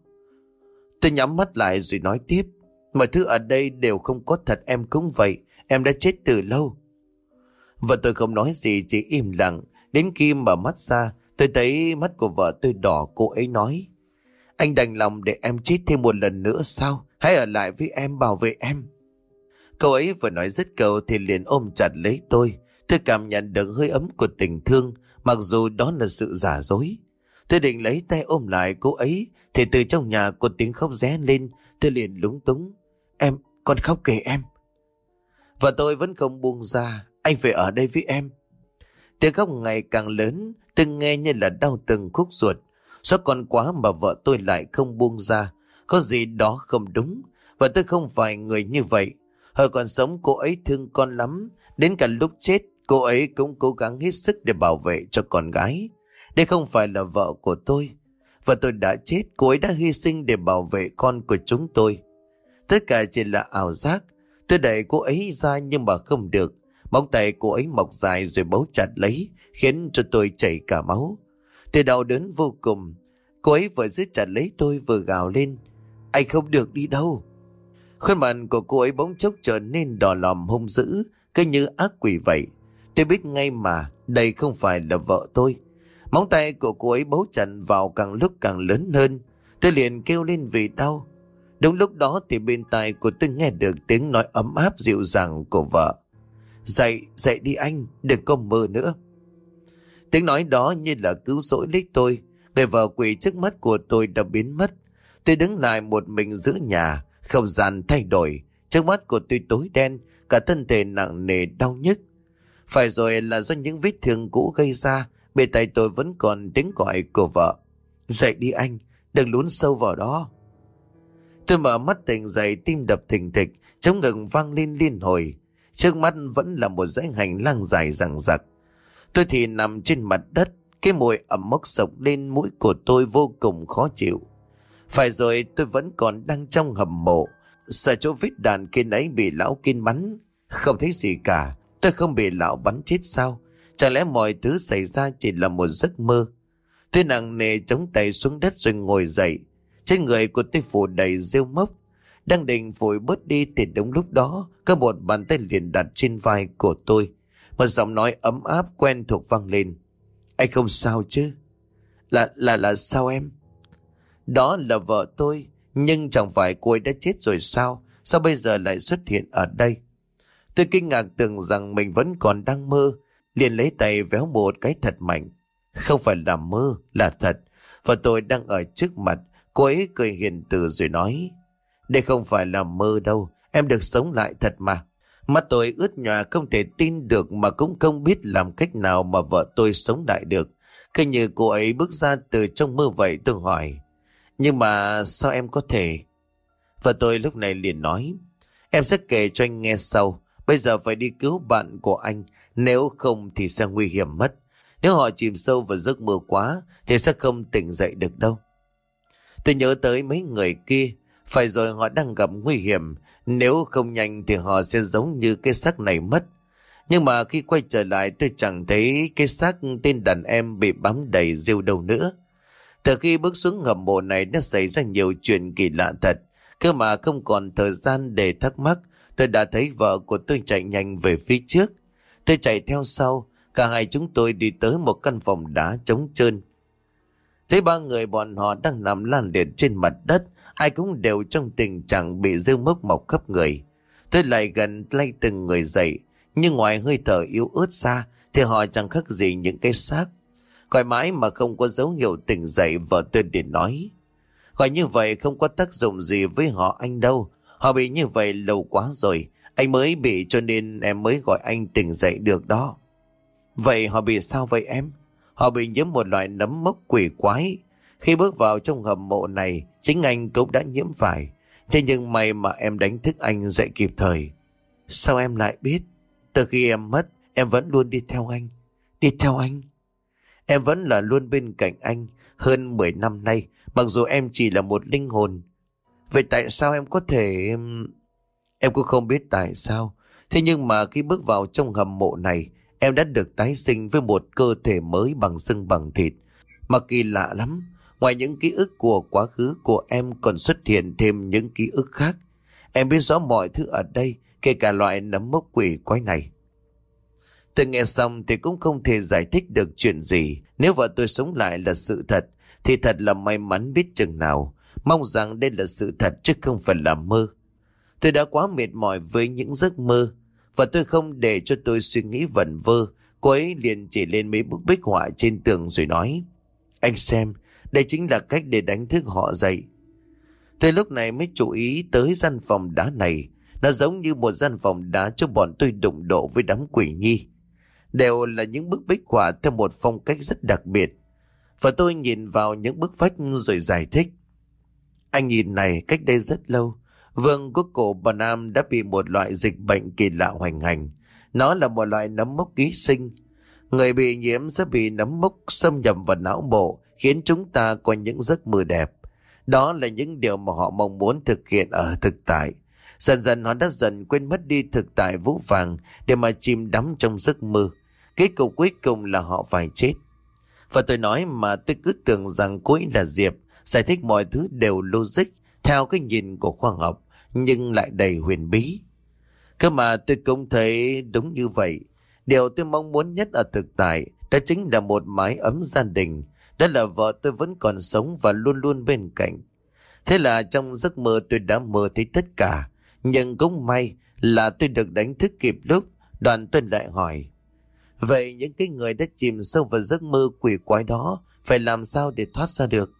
Tôi nhắm mắt lại rồi nói tiếp. Mọi thứ ở đây đều không có thật em cũng vậy. Em đã chết từ lâu. Và tôi không nói gì chỉ im lặng. Đến khi mở mắt ra tôi thấy mắt của vợ tôi đỏ cô ấy nói. Anh đành lòng để em chết thêm một lần nữa sao? Hãy ở lại với em bảo vệ em. Cậu ấy vừa nói dứt câu thì liền ôm chặt lấy tôi. Tôi cảm nhận được hơi ấm của tình thương, mặc dù đó là sự giả dối. Tôi định lấy tay ôm lại cô ấy, thì từ trong nhà có tiếng khóc ré lên, tôi liền lúng túng. Em, con khóc kể em. Và tôi vẫn không buông ra, anh phải ở đây với em. Tiếng khóc ngày càng lớn, tôi nghe như là đau từng khúc ruột. Sao còn quá mà vợ tôi lại không buông ra, có gì đó không đúng. Và tôi không phải người như vậy. Hồi còn sống cô ấy thương con lắm. Đến cả lúc chết cô ấy cũng cố gắng hết sức để bảo vệ cho con gái. Đây không phải là vợ của tôi. Và tôi đã chết cô ấy đã hy sinh để bảo vệ con của chúng tôi. Tất cả chỉ là ảo giác. Tôi đẩy cô ấy ra nhưng mà không được. Móng tay cô ấy mọc dài rồi bấu chặt lấy khiến cho tôi chảy cả máu. Tôi đau đớn vô cùng. Cô ấy vừa giữ chặt lấy tôi vừa gào lên. Anh không được đi đâu. Khuôn mặt của cô ấy bỗng chốc trở nên đỏ lòm hung dữ, cứ như ác quỷ vậy. Tôi biết ngay mà, đây không phải là vợ tôi. Móng tay của cô ấy bấu chặt vào càng lúc càng lớn hơn. Tôi liền kêu lên vì đau. Đúng lúc đó thì bên tai của tôi nghe được tiếng nói ấm áp dịu dàng của vợ. Dậy, dậy đi anh, đừng có mơ nữa. Tiếng nói đó như là cứu rỗi lấy tôi. Người vợ quỷ trước mắt của tôi đã biến mất. Tôi đứng lại một mình giữa nhà, không gian thay đổi. Trước mắt của tôi tối đen, cả thân thể nặng nề đau nhức. Phải rồi là do những vết thương cũ gây ra, bề tay tôi vẫn còn tiếng gọi của vợ. Dậy đi anh, đừng lún sâu vào đó. Tôi mở mắt tỉnh dậy tim đập thình thịch, chống ngực vang lên liên hồi. Trước mắt vẫn là một dãy hành lang dài rằng rặc. Tôi thì nằm trên mặt đất, cái mùi ẩm mốc sộc lên mũi của tôi vô cùng khó chịu. Phải rồi tôi vẫn còn đang trong hầm mộ, sợ chỗ vết đạn kia ấy bị lão kinh bắn. Không thấy gì cả, tôi không bị lão bắn chết sao? Chẳng lẽ mọi thứ xảy ra chỉ là một giấc mơ? Tôi nặng nề chống tay xuống đất rồi ngồi dậy. Trên người của tôi phủ đầy rêu mốc. Đang định vội bớt đi thì đúng lúc đó có một bàn tay liền đặt trên vai của tôi. Một giọng nói ấm áp quen thuộc vang lên. Anh không sao chứ? Là, là, là sao em? Đó là vợ tôi, nhưng chẳng phải cô ấy đã chết rồi sao? Sao bây giờ lại xuất hiện ở đây? Tôi kinh ngạc tưởng rằng mình vẫn còn đang mơ, liền lấy tay véo một cái thật mạnh. Không phải là mơ, là thật. Và tôi đang ở trước mặt, cô ấy cười hiền từ rồi nói. Đây không phải là mơ đâu, em được sống lại thật mà. Mắt tôi ướt nhòa không thể tin được mà cũng không biết làm cách nào mà vợ tôi sống lại được. Cứ như cô ấy bước ra từ trong mơ vậy tôi hỏi. Nhưng mà sao em có thể? Và tôi lúc này liền nói. Em sẽ kể cho anh nghe sau. Bây giờ phải đi cứu bạn của anh. Nếu không thì sẽ nguy hiểm mất. Nếu họ chìm sâu vào giấc mơ quá thì sẽ không tỉnh dậy được đâu. Tôi nhớ tới mấy người kia. Phải rồi họ đang gặp nguy hiểm. Nếu không nhanh thì họ sẽ giống như cái xác này mất. Nhưng mà khi quay trở lại tôi chẳng thấy cái xác tên đàn em bị bám đầy rêu đâu nữa. Từ khi bước xuống ngầm mộ này đã xảy ra nhiều chuyện kỳ lạ thật. Cơ mà không còn thời gian để thắc mắc, tôi đã thấy vợ của tôi chạy nhanh về phía trước. Tôi chạy theo sau, cả hai chúng tôi đi tới một căn phòng đá trống trơn. Thấy ba người bọn họ đang nằm lan liệt trên mặt đất, Ai cũng đều trong tình trạng bị rêu mốc mọc khắp người. Tôi lại gần lay từng người dậy, nhưng ngoài hơi thở yếu ớt xa thì họ chẳng khác gì những cái xác. Gọi mãi mà không có dấu hiệu tỉnh dậy vợ tôi để nói. Gọi như vậy không có tác dụng gì với họ anh đâu. Họ bị như vậy lâu quá rồi. Anh mới bị cho nên em mới gọi anh tỉnh dậy được đó. Vậy họ bị sao vậy em? Họ bị nhiễm một loại nấm mốc quỷ quái. Khi bước vào trong hầm mộ này, chính anh cũng đã nhiễm phải. Thế nhưng may mà em đánh thức anh dậy kịp thời. Sao em lại biết? Từ khi em mất, em vẫn luôn đi theo anh. Đi theo anh? Em vẫn là luôn bên cạnh anh hơn 10 năm nay, mặc dù em chỉ là một linh hồn. Vậy tại sao em có thể... Em cũng không biết tại sao. Thế nhưng mà khi bước vào trong hầm mộ này, em đã được tái sinh với một cơ thể mới bằng xương bằng thịt. Mà kỳ lạ lắm, ngoài những ký ức của quá khứ của em còn xuất hiện thêm những ký ức khác. Em biết rõ mọi thứ ở đây, kể cả loại nấm mốc quỷ quái này. Tôi nghe xong thì cũng không thể giải thích được chuyện gì. Nếu vợ tôi sống lại là sự thật, thì thật là may mắn biết chừng nào. Mong rằng đây là sự thật chứ không phải là mơ. Tôi đã quá mệt mỏi với những giấc mơ. Và tôi không để cho tôi suy nghĩ vẩn vơ. Cô ấy liền chỉ lên mấy bức bích họa trên tường rồi nói. Anh xem, đây chính là cách để đánh thức họ dậy. Tôi lúc này mới chú ý tới gian phòng đá này. Nó giống như một gian phòng đá cho bọn tôi đụng độ với đám quỷ nhi đều là những bức bích họa theo một phong cách rất đặc biệt. Và tôi nhìn vào những bức vách rồi giải thích. Anh nhìn này cách đây rất lâu, vương quốc cổ Bà Nam đã bị một loại dịch bệnh kỳ lạ hoành hành. Nó là một loại nấm mốc ký sinh. Người bị nhiễm sẽ bị nấm mốc xâm nhập vào não bộ, khiến chúng ta có những giấc mơ đẹp. Đó là những điều mà họ mong muốn thực hiện ở thực tại. Dần dần họ đã dần quên mất đi thực tại vũ vàng để mà chìm đắm trong giấc mơ. Kết cục cuối cùng là họ phải chết. Và tôi nói mà tôi cứ tưởng rằng cô ấy là Diệp, giải thích mọi thứ đều logic, theo cái nhìn của khoa học, nhưng lại đầy huyền bí. Cơ mà tôi cũng thấy đúng như vậy. Điều tôi mong muốn nhất ở thực tại đó chính là một mái ấm gia đình. Đó là vợ tôi vẫn còn sống và luôn luôn bên cạnh. Thế là trong giấc mơ tôi đã mơ thấy tất cả. Nhưng cũng may là tôi được đánh thức kịp lúc. Đoàn tôi lại hỏi. Vậy những cái người đã chìm sâu vào giấc mơ quỷ quái đó phải làm sao để thoát ra được?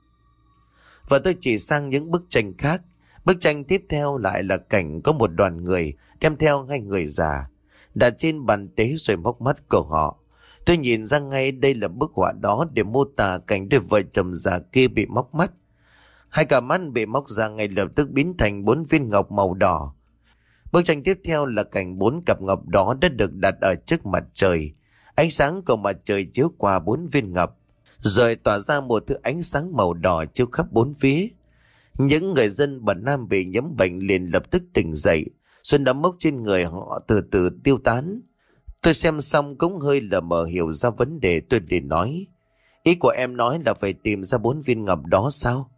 Và tôi chỉ sang những bức tranh khác. Bức tranh tiếp theo lại là cảnh có một đoàn người đem theo hai người già đặt trên bàn tế rồi móc mắt của họ. Tôi nhìn ra ngay đây là bức họa đó để mô tả cảnh đôi vợ chồng già kia bị móc mắt. Hai cả mắt bị móc ra ngay lập tức biến thành bốn viên ngọc màu đỏ. Bức tranh tiếp theo là cảnh bốn cặp ngọc đó đã được đặt ở trước mặt trời. Ánh sáng của mặt trời chiếu qua bốn viên ngọc, rồi tỏa ra một thứ ánh sáng màu đỏ chiếu khắp bốn phía. Những người dân bản Nam bị nhiễm bệnh liền lập tức tỉnh dậy, xuân đấm mốc trên người họ từ từ tiêu tán. Tôi xem xong cũng hơi lờ mờ hiểu ra vấn đề tôi liền nói. Ý của em nói là phải tìm ra bốn viên ngọc đó sao?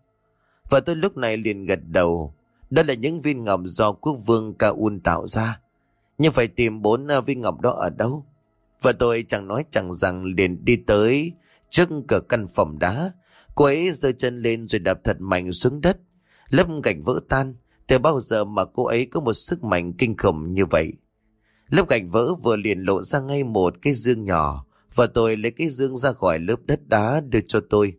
Và tôi lúc này liền gật đầu. Đó là những viên ngọc do quốc vương Ca Un tạo ra. Nhưng phải tìm bốn à, viên ngọc đó ở đâu? Và tôi chẳng nói chẳng rằng liền đi tới trước cửa căn phòng đá. Cô ấy giơ chân lên rồi đạp thật mạnh xuống đất. Lớp gạch vỡ tan. Từ bao giờ mà cô ấy có một sức mạnh kinh khủng như vậy? Lớp gạch vỡ vừa liền lộ ra ngay một cái dương nhỏ. Và tôi lấy cái dương ra khỏi lớp đất đá đưa cho tôi.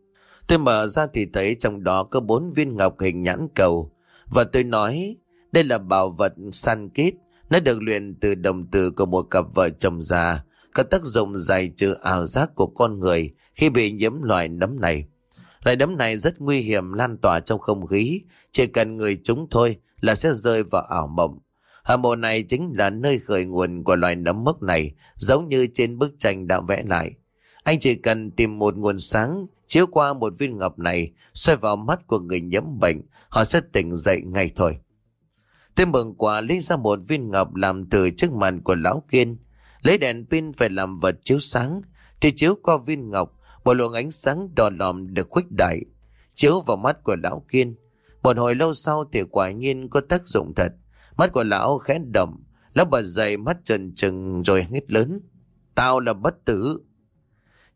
Tôi mở ra thì thấy trong đó có bốn viên ngọc hình nhãn cầu. Và tôi nói, đây là bảo vật san kết. Nó được luyện từ đồng từ của một cặp vợ chồng già có tác dụng giải trừ ảo giác của con người khi bị nhiễm loại nấm này. Loại nấm này rất nguy hiểm lan tỏa trong không khí, chỉ cần người chúng thôi là sẽ rơi vào ảo mộng. Hà mộ này chính là nơi khởi nguồn của loài nấm mốc này, giống như trên bức tranh đã vẽ lại. Anh chỉ cần tìm một nguồn sáng, chiếu qua một viên ngọc này, xoay vào mắt của người nhiễm bệnh, họ sẽ tỉnh dậy ngay thôi. Tôi mừng quả lấy ra một viên ngọc làm từ trước mặt của lão kiên, Lấy đèn pin phải làm vật chiếu sáng, thì chiếu qua viên ngọc, một luồng ánh sáng đỏ lòm được khuếch đại, chiếu vào mắt của lão kiên. Một hồi lâu sau thì quả nhiên có tác dụng thật. Mắt của lão khẽ động, lão bật dậy mắt trần trừng rồi hét lớn. Tao là bất tử.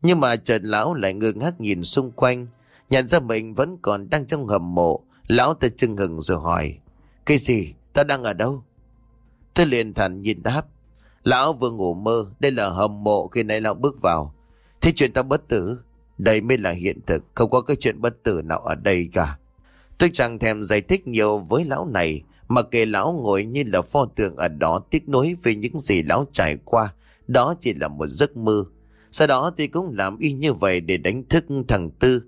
Nhưng mà trần lão lại ngơ ngác nhìn xung quanh, nhận ra mình vẫn còn đang trong hầm mộ, Lão ta chưng hừng rồi hỏi. Cái gì? Ta đang ở đâu? Tôi liền thản nhìn đáp. Lão vừa ngủ mơ, đây là hầm mộ khi nãy lão bước vào. Thế chuyện ta bất tử, đây mới là hiện thực, không có cái chuyện bất tử nào ở đây cả. Tôi chẳng thèm giải thích nhiều với lão này, mà kể lão ngồi như là pho tượng ở đó tiếc nối về những gì lão trải qua. Đó chỉ là một giấc mơ. Sau đó tôi cũng làm y như vậy để đánh thức thằng Tư.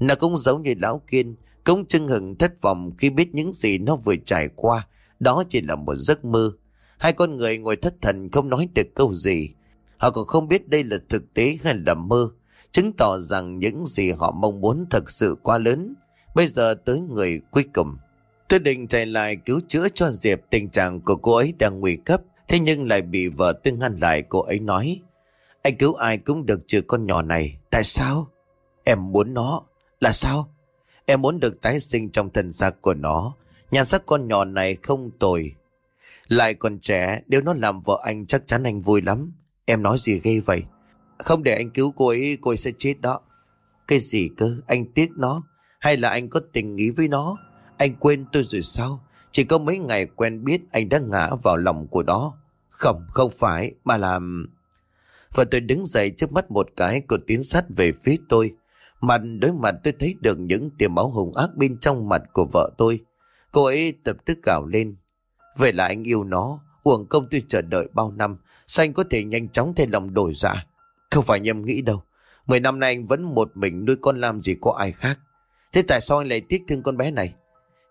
Nó cũng giống như lão Kiên, cũng chưng hừng thất vọng khi biết những gì nó vừa trải qua. Đó chỉ là một giấc mơ. Hai con người ngồi thất thần không nói được câu gì. Họ còn không biết đây là thực tế hay là mơ. Chứng tỏ rằng những gì họ mong muốn thật sự quá lớn. Bây giờ tới người cuối cùng. Tôi định chạy lại cứu chữa cho Diệp tình trạng của cô ấy đang nguy cấp. Thế nhưng lại bị vợ tôi ngăn lại cô ấy nói. Anh cứu ai cũng được trừ con nhỏ này. Tại sao? Em muốn nó. Là sao? Em muốn được tái sinh trong thân xác của nó. Nhà xác con nhỏ này không tồi. Lại còn trẻ, nếu nó làm vợ anh chắc chắn anh vui lắm. Em nói gì ghê vậy? Không để anh cứu cô ấy, cô ấy sẽ chết đó. Cái gì cơ? Anh tiếc nó? Hay là anh có tình ý với nó? Anh quên tôi rồi sao? Chỉ có mấy ngày quen biết anh đã ngã vào lòng của nó. Không, không phải, mà làm... Và tôi đứng dậy trước mắt một cái của tiến sát về phía tôi. Mặt đối mặt tôi thấy được những tiềm máu hùng ác bên trong mặt của vợ tôi. Cô ấy tập tức gào lên. Vậy là anh yêu nó, uổng công tôi chờ đợi bao năm, sao anh có thể nhanh chóng thay lòng đổi dạ? Không phải nhầm nghĩ đâu. Mười năm nay anh vẫn một mình nuôi con làm gì có ai khác. Thế tại sao anh lại tiếc thương con bé này?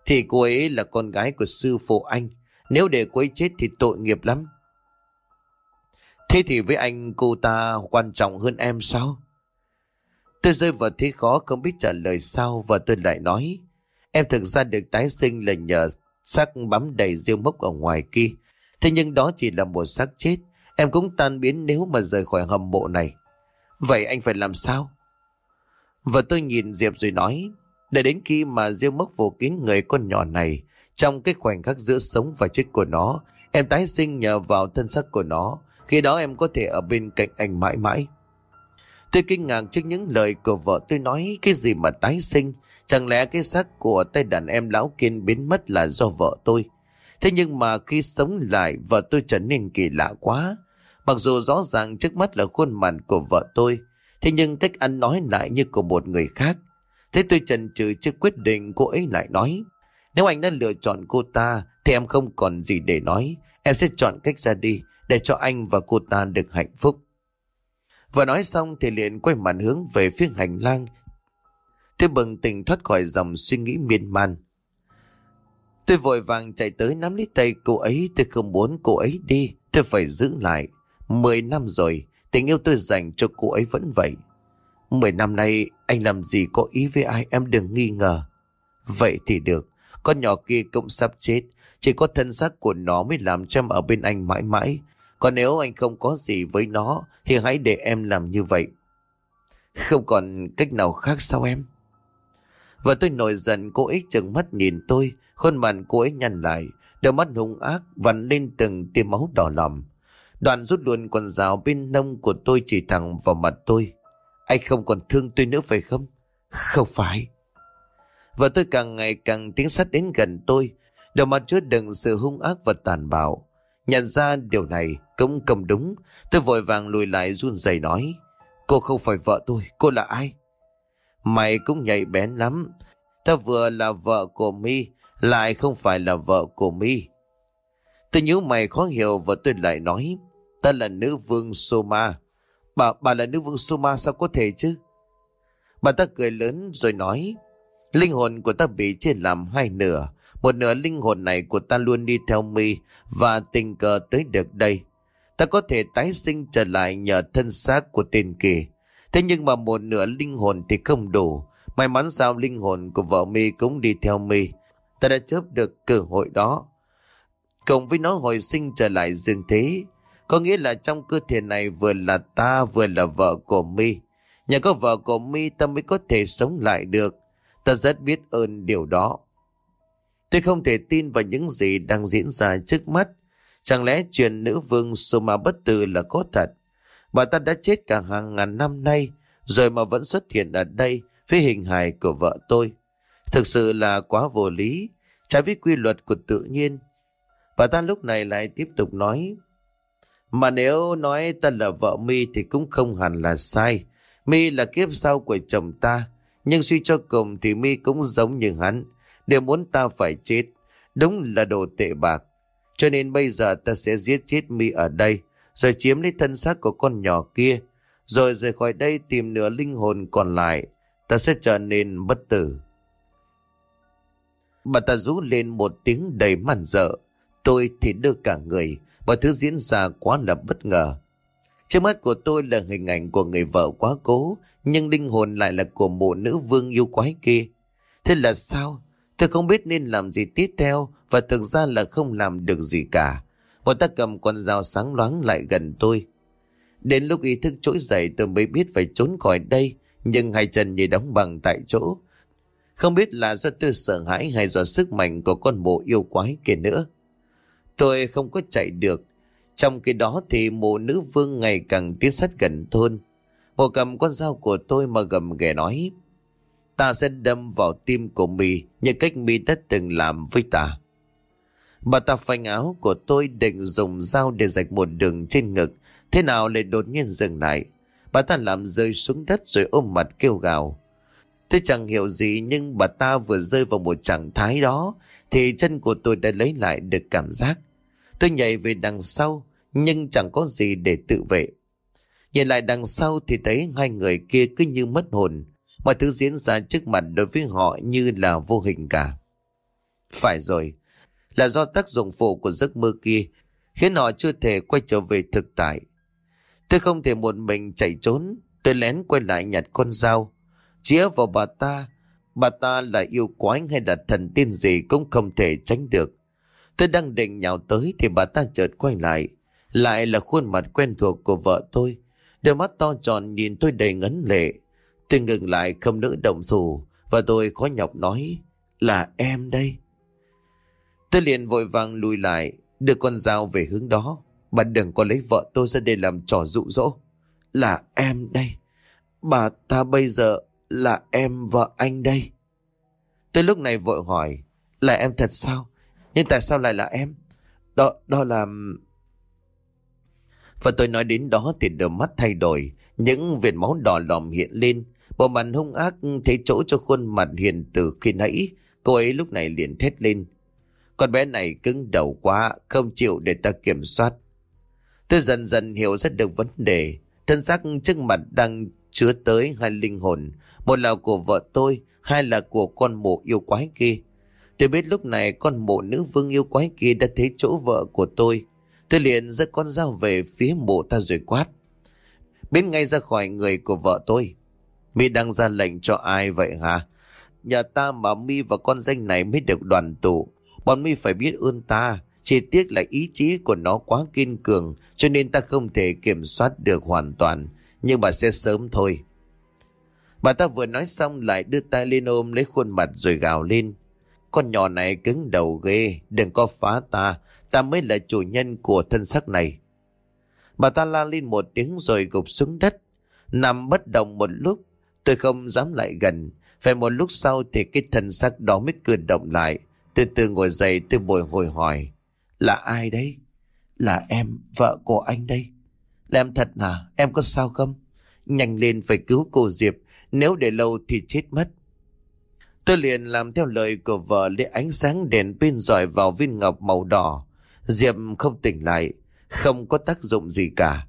Thì cô ấy là con gái của sư phụ anh. Nếu để cô ấy chết thì tội nghiệp lắm. Thế thì với anh, cô ta quan trọng hơn em sao? Tôi rơi vào thế khó không biết trả lời sao và tôi lại nói. Em thực ra được tái sinh là nhờ xác bám đầy rêu mốc ở ngoài kia. Thế nhưng đó chỉ là một xác chết. Em cũng tan biến nếu mà rời khỏi hầm mộ này. Vậy anh phải làm sao? Và tôi nhìn Diệp rồi nói. Để đến khi mà Diêu mốc vô kín người con nhỏ này, trong cái khoảnh khắc giữa sống và chết của nó, em tái sinh nhờ vào thân xác của nó. Khi đó em có thể ở bên cạnh anh mãi mãi. Tôi kinh ngạc trước những lời của vợ tôi nói cái gì mà tái sinh. Chẳng lẽ cái xác của tay đàn em lão kiên biến mất là do vợ tôi. Thế nhưng mà khi sống lại vợ tôi trở nên kỳ lạ quá. Mặc dù rõ ràng trước mắt là khuôn mặt của vợ tôi. Thế nhưng cách ăn nói lại như của một người khác. Thế tôi chần chừ trước quyết định cô ấy lại nói. Nếu anh đã lựa chọn cô ta thì em không còn gì để nói. Em sẽ chọn cách ra đi để cho anh và cô ta được hạnh phúc. Vừa nói xong thì liền quay mặt hướng về phía hành lang. Tôi bừng tỉnh thoát khỏi dòng suy nghĩ miên man. Tôi vội vàng chạy tới nắm lấy tay cô ấy, tôi không muốn cô ấy đi, tôi phải giữ lại. Mười năm rồi, tình yêu tôi dành cho cô ấy vẫn vậy. Mười năm nay, anh làm gì có ý với ai em đừng nghi ngờ. Vậy thì được, con nhỏ kia cũng sắp chết, chỉ có thân xác của nó mới làm cho em ở bên anh mãi mãi. Còn nếu anh không có gì với nó, thì hãy để em làm như vậy. Không còn cách nào khác sao em? Và tôi nổi giận cô ấy chừng mắt nhìn tôi, khuôn mặt cô ấy nhăn lại, đôi mắt hung ác vằn lên từng tia máu đỏ lòm. Đoàn rút luôn con dao bên nông của tôi chỉ thẳng vào mặt tôi. Anh không còn thương tôi nữa phải không? Không phải. Và tôi càng ngày càng tiến sát đến gần tôi, đầu mặt chứa đựng sự hung ác và tàn bạo. Nhận ra điều này cũng cầm đúng, tôi vội vàng lùi lại run rẩy nói. Cô không phải vợ tôi, cô là ai? Mày cũng nhạy bén lắm. Ta vừa là vợ của mi lại không phải là vợ của mi Tôi nhớ mày khó hiểu và tôi lại nói. Ta là nữ vương Soma. Bà, bà là nữ vương Soma sao có thể chứ? Bà ta cười lớn rồi nói. Linh hồn của ta bị chia làm hai nửa. Một nửa linh hồn này của ta luôn đi theo mi và tình cờ tới được đây. Ta có thể tái sinh trở lại nhờ thân xác của tên kỳ. Thế nhưng mà một nửa linh hồn thì không đủ. May mắn sao linh hồn của vợ mi cũng đi theo mi. Ta đã chớp được cơ hội đó. Cộng với nó hồi sinh trở lại dương thế. Có nghĩa là trong cơ thể này vừa là ta vừa là vợ của mi. Nhờ có vợ của mi ta mới có thể sống lại được. Ta rất biết ơn điều đó. Tôi không thể tin vào những gì đang diễn ra trước mắt. Chẳng lẽ chuyện nữ vương Soma bất tử là có thật? Bà ta đã chết cả hàng ngàn năm nay, rồi mà vẫn xuất hiện ở đây với hình hài của vợ tôi. Thực sự là quá vô lý, trái với quy luật của tự nhiên. Bà ta lúc này lại tiếp tục nói. Mà nếu nói ta là vợ mi thì cũng không hẳn là sai. mi là kiếp sau của chồng ta. Nhưng suy cho cùng thì mi cũng giống như hắn. Đều muốn ta phải chết. Đúng là đồ tệ bạc. Cho nên bây giờ ta sẽ giết chết mi ở đây. Rồi chiếm lấy thân xác của con nhỏ kia. Rồi rời khỏi đây tìm nửa linh hồn còn lại. Ta sẽ trở nên bất tử. Bà ta rú lên một tiếng đầy màn dở, Tôi thì đưa cả người. Mọi thứ diễn ra quá là bất ngờ. Trước mắt của tôi là hình ảnh của người vợ quá cố, nhưng linh hồn lại là của một nữ vương yêu quái kia. Thế là sao? Tôi không biết nên làm gì tiếp theo và thực ra là không làm được gì cả. Một ta cầm con dao sáng loáng lại gần tôi. Đến lúc ý thức trỗi dậy tôi mới biết phải trốn khỏi đây, nhưng hai chân như đóng bằng tại chỗ. Không biết là do tôi sợ hãi hay do sức mạnh của con bộ yêu quái kia nữa. Tôi không có chạy được. Trong khi đó thì mụ nữ vương ngày càng tiến sát gần thôn. Mụ cầm con dao của tôi mà gầm ghẻ nói. Ta sẽ đâm vào tim của mì như cách mì đã từng làm với ta. Bà ta phanh áo của tôi định dùng dao để rạch một đường trên ngực. Thế nào lại đột nhiên dừng lại. Bà ta làm rơi xuống đất rồi ôm mặt kêu gào. Tôi chẳng hiểu gì nhưng bà ta vừa rơi vào một trạng thái đó thì chân của tôi đã lấy lại được cảm giác. Tôi nhảy về đằng sau, nhưng chẳng có gì để tự vệ. Nhìn lại đằng sau thì thấy hai người kia cứ như mất hồn. Mọi thứ diễn ra trước mặt đối với họ như là vô hình cả. Phải rồi, là do tác dụng phụ của giấc mơ kia khiến họ chưa thể quay trở về thực tại. Tôi không thể một mình chạy trốn, tôi lén quay lại nhặt con dao. Chĩa vào bà ta, bà ta là yêu quái hay là thần tiên gì cũng không thể tránh được. Tôi đang định nhào tới thì bà ta chợt quay lại. Lại là khuôn mặt quen thuộc của vợ tôi. Đôi mắt to tròn nhìn tôi đầy ngấn lệ. Tôi ngừng lại không nỡ động thủ và tôi khó nhọc nói, là em đây. Tôi liền vội vàng lùi lại, đưa con dao về hướng đó. Bà đừng có lấy vợ tôi ra để làm trò dụ dỗ. Là em đây. Bà ta bây giờ là em vợ anh đây. Tôi lúc này vội hỏi, là em thật sao? Nhưng tại sao lại là em? Đó, đó là... Và tôi nói đến đó thì đôi mắt thay đổi, những vệt máu đỏ lòm hiện lên, bộ mặt hung ác thấy chỗ cho khuôn mặt hiền từ khi nãy, cô ấy lúc này liền thét lên. Con bé này cứng đầu quá, không chịu để ta kiểm soát. Tôi dần dần hiểu rất được vấn đề, thân xác trước mặt đang chứa tới hai linh hồn, một là của vợ tôi, hai là của con mụ yêu quái kia. Tôi biết lúc này con mụ nữ vương yêu quái kia đã thấy chỗ vợ của tôi. Tôi liền giơ con dao về phía mụ ta rồi quát. Biến ngay ra khỏi người của vợ tôi. Mi đang ra lệnh cho ai vậy hả? Nhà ta mà Mi và con danh này mới được đoàn tụ. Bọn Mi phải biết ơn ta. Chỉ tiếc là ý chí của nó quá kiên cường, cho nên ta không thể kiểm soát được hoàn toàn. Nhưng mà sẽ sớm thôi. Bà ta vừa nói xong lại đưa tay lên ôm lấy khuôn mặt rồi gào lên. Con nhỏ này cứng đầu ghê, đừng có phá ta, ta mới là chủ nhân của thân xác này. Bà ta la lên một tiếng rồi gục xuống đất, nằm bất động một lúc, tôi không dám lại gần. Phải một lúc sau thì cái thân xác đó mới cử động lại, từ từ ngồi dậy tôi bồi hồi hỏi. Là ai đấy? Là em, vợ của anh đây. Là em thật à, Em có sao không? Nhanh lên phải cứu cô Diệp, nếu để lâu thì chết mất. Tôi liền làm theo lời của vợ lấy ánh sáng đèn pin dọi vào viên ngọc màu đỏ. Diệp không tỉnh lại, không có tác dụng gì cả.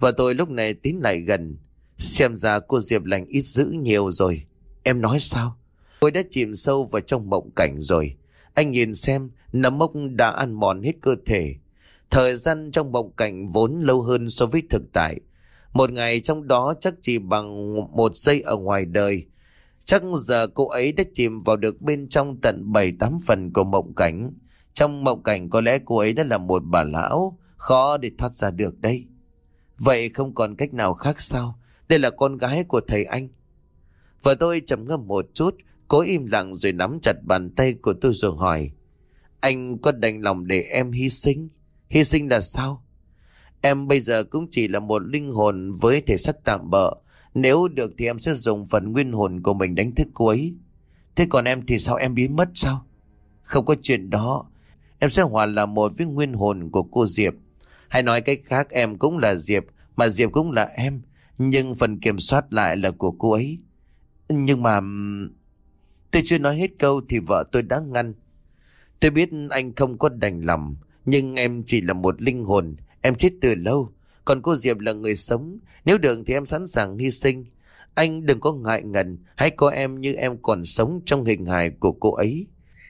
Và tôi lúc này tiến lại gần. Xem ra cô Diệp lành ít dữ nhiều rồi. Em nói sao? Tôi đã chìm sâu vào trong mộng cảnh rồi. Anh nhìn xem, nấm mốc đã ăn mòn hết cơ thể. Thời gian trong mộng cảnh vốn lâu hơn so với thực tại. Một ngày trong đó chắc chỉ bằng một giây ở ngoài đời. Chắc giờ cô ấy đã chìm vào được bên trong tận 7-8 phần của mộng cảnh. Trong mộng cảnh có lẽ cô ấy đã là một bà lão, khó để thoát ra được đây. Vậy không còn cách nào khác sao? Đây là con gái của thầy anh. Vợ tôi trầm ngâm một chút, cố im lặng rồi nắm chặt bàn tay của tôi rồi hỏi. Anh có đành lòng để em hy sinh? Hy sinh là sao? Em bây giờ cũng chỉ là một linh hồn với thể xác tạm bợ. Nếu được thì em sẽ dùng phần nguyên hồn của mình đánh thức cô ấy. Thế còn em thì sao em biến mất sao? Không có chuyện đó. Em sẽ hòa là một với nguyên hồn của cô Diệp. Hay nói cách khác em cũng là Diệp, mà Diệp cũng là em. Nhưng phần kiểm soát lại là của cô ấy. Nhưng mà... Tôi chưa nói hết câu thì vợ tôi đã ngăn. Tôi biết anh không có đành lòng, nhưng em chỉ là một linh hồn, em chết từ lâu. Còn cô Diệp là người sống, nếu được thì em sẵn sàng hy sinh. Anh đừng có ngại ngần, hãy có em như em còn sống trong hình hài của cô ấy.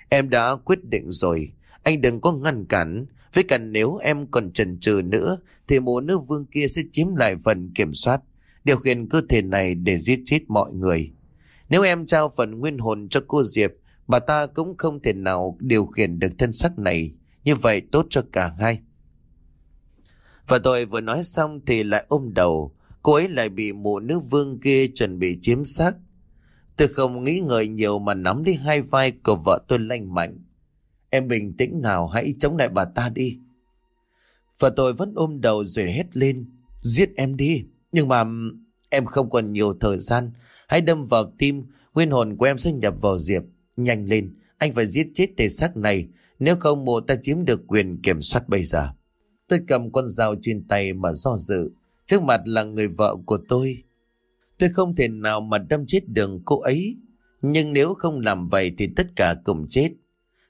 Em đã quyết định rồi, anh đừng có ngăn cản. Với cả nếu em còn chần chừ nữa, thì mộ nữ vương kia sẽ chiếm lại phần kiểm soát, điều khiển cơ thể này để giết chết mọi người. Nếu em trao phần nguyên hồn cho cô Diệp, bà ta cũng không thể nào điều khiển được thân sắc này. Như vậy tốt cho cả hai. Và tôi vừa nói xong thì lại ôm đầu. Cô ấy lại bị mụ nữ vương kia chuẩn bị chiếm xác. Tôi không nghĩ ngợi nhiều mà nắm đi hai vai của vợ tôi lanh mạnh. Em bình tĩnh nào hãy chống lại bà ta đi. Và tôi vẫn ôm đầu rồi hét lên. Giết em đi. Nhưng mà em không còn nhiều thời gian. Hãy đâm vào tim. Nguyên hồn của em sẽ nhập vào Diệp. Nhanh lên. Anh phải giết chết tề xác này. Nếu không mộ ta chiếm được quyền kiểm soát bây giờ. Tôi cầm con dao trên tay mà do dự. Trước mặt là người vợ của tôi. Tôi không thể nào mà đâm chết đường cô ấy. Nhưng nếu không làm vậy thì tất cả cùng chết.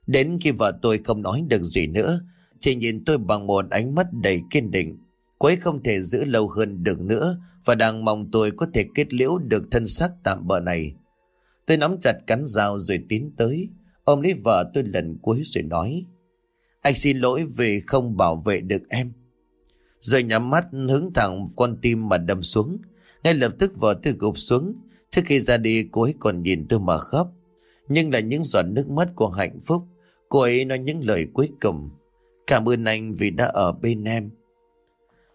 Đến khi vợ tôi không nói được gì nữa, chỉ nhìn tôi bằng một ánh mắt đầy kiên định. Cô ấy không thể giữ lâu hơn được nữa và đang mong tôi có thể kết liễu được thân xác tạm bợ này. Tôi nắm chặt cắn dao rồi tiến tới, ôm lấy vợ tôi lần cuối rồi nói. Anh xin lỗi vì không bảo vệ được em. Rồi nhắm mắt hướng thẳng con tim mà đâm xuống. Ngay lập tức vợ tôi gục xuống. Trước khi ra đi, cô ấy còn nhìn tôi mà khóc. Nhưng là những giọt nước mắt của hạnh phúc. Cô ấy nói những lời cuối cùng. Cảm ơn anh vì đã ở bên em.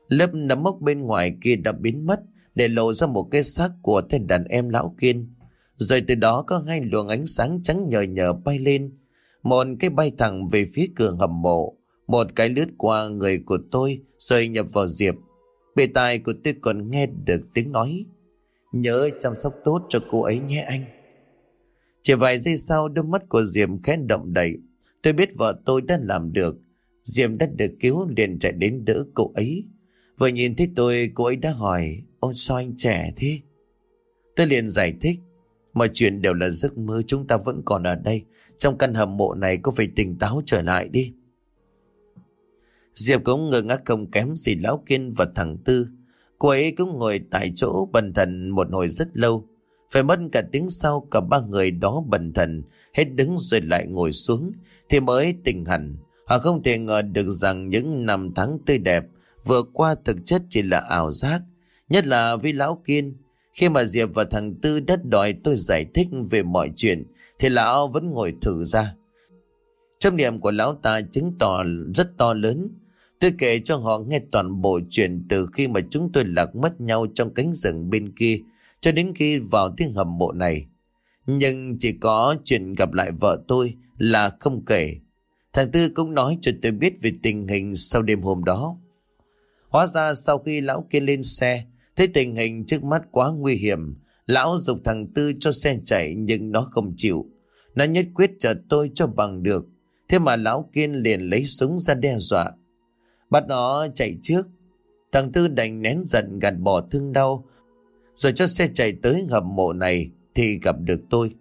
Lớp nấm mốc bên ngoài kia đã biến mất, để lộ ra một cái xác của tên đàn em lão kiên. Rồi từ đó có hai luồng ánh sáng trắng nhờ nhờ bay lên. Một cái bay thẳng về phía cửa hầm mộ. Một cái lướt qua người của tôi rồi nhập vào Diệp. Bề tai của tôi còn nghe được tiếng nói. Nhớ chăm sóc tốt cho cô ấy nhé anh. Chỉ vài giây sau, đôi mắt của Diệp khẽ động đậy. Tôi biết vợ tôi đã làm được. Diệp đã được cứu liền chạy đến đỡ cô ấy. Vừa nhìn thấy tôi, cô ấy đã hỏi, Ôi sao anh trẻ thế Tôi liền giải thích, Mọi chuyện đều là giấc mơ, chúng ta vẫn còn ở đây trong căn hầm mộ này có phải tỉnh táo trở lại đi? Diệp cũng ngơ ngác không kém gì Lão Kiên và thằng Tư. Cô ấy cũng ngồi tại chỗ bần thần một hồi rất lâu. Phải mất cả tiếng sau cả ba người đó bần thần, Hết đứng rồi lại ngồi xuống, Thì mới tỉnh hẳn. Họ không thể ngờ được rằng những năm tháng tươi đẹp Vừa qua thực chất chỉ là ảo giác, Nhất là với Lão Kiên. Khi mà Diệp và thằng Tư đất đòi tôi giải thích về mọi chuyện thì Lão vẫn ngồi thử ra Trong niệm của Lão ta chứng tỏ rất to lớn Tôi kể cho họ nghe toàn bộ chuyện từ khi mà chúng tôi lạc mất nhau trong cánh rừng bên kia cho đến khi vào tiếng hầm mộ này. Nhưng chỉ có chuyện gặp lại vợ tôi là không kể. Thằng Tư cũng nói cho tôi biết về tình hình sau đêm hôm đó. Hóa ra sau khi lão kia lên xe, thấy tình hình trước mắt quá nguy hiểm, lão dục thằng Tư cho xe chạy nhưng nó không chịu. Nó nhất quyết chờ tôi cho bằng được. Thế mà lão kiên liền lấy súng ra đe dọa. Bắt nó chạy trước. Thằng Tư đành nén giận gạt bỏ thương đau. Rồi cho xe chạy tới hầm mộ này thì gặp được tôi.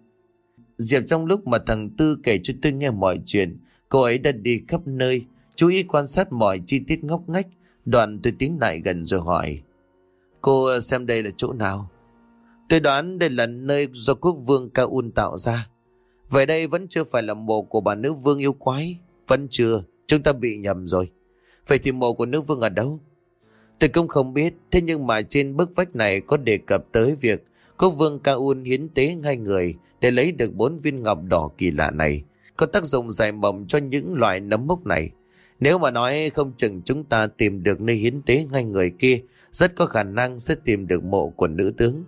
Diệp trong lúc mà thằng Tư kể cho tôi nghe mọi chuyện, cô ấy đã đi khắp nơi, chú ý quan sát mọi chi tiết ngóc ngách. Đoạn tôi tiến lại gần rồi hỏi. Cô xem đây là chỗ nào? Tôi đoán đây là nơi do quốc vương Kaun tạo ra. Vậy đây vẫn chưa phải là mộ của bà nữ vương yêu quái. Vẫn chưa, chúng ta bị nhầm rồi. Vậy thì mộ của nữ vương ở đâu? Tôi cũng không biết, thế nhưng mà trên bức vách này có đề cập tới việc quốc vương Kaun hiến tế hai người để lấy được bốn viên ngọc đỏ kỳ lạ này. Có tác dụng giải mộng cho những loại nấm mốc này. Nếu mà nói không chừng chúng ta tìm được nơi hiến tế ngay người kia, rất có khả năng sẽ tìm được mộ của nữ tướng.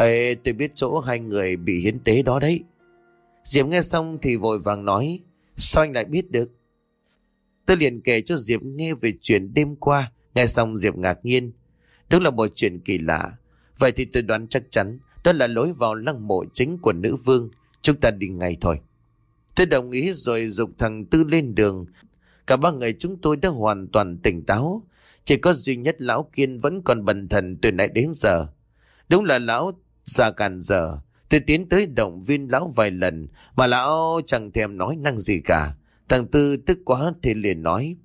Ê, tôi biết chỗ hai người bị hiến tế đó đấy. Diệp nghe xong thì vội vàng nói, sao anh lại biết được? Tôi liền kể cho Diệp nghe về chuyện đêm qua, nghe xong Diệp ngạc nhiên. Đúng là một chuyện kỳ lạ. Vậy thì tôi đoán chắc chắn đó là lối vào lăng mộ chính của nữ vương, Chúng ta đi ngay thôi. Tôi đồng ý rồi dục thằng Tư lên đường. Cả ba người chúng tôi đã hoàn toàn tỉnh táo. Chỉ có duy nhất lão Kiên vẫn còn bần thần từ nãy đến giờ. Đúng là lão Xa càn giờ. Tôi tiến tới động viên lão vài lần mà lão chẳng thèm nói năng gì cả. Thằng Tư tức quá thì liền nói.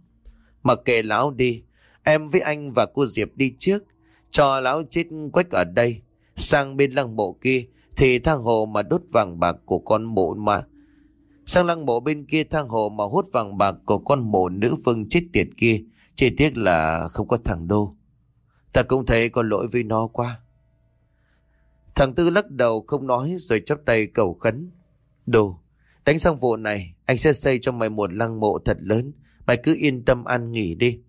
Mặc kệ lão đi, em với anh và cô Diệp đi trước. Cho lão chết quách ở đây. Sang bên lăng mộ kia thì thang hồ mà đốt vàng bạc của con mộ mà. Sang lăng mộ bên kia thang hồ mà hút vàng bạc của con mộ nữ vương chết tiệt kia. Chỉ tiếc là không có thằng đô. Ta cũng thấy có lỗi với nó quá. Thằng Tư lắc đầu không nói rồi chắp tay cầu khấn. Đồ, đánh xong vụ này, anh sẽ xây cho mày một lăng mộ thật lớn. Mày cứ yên tâm an nghỉ đi.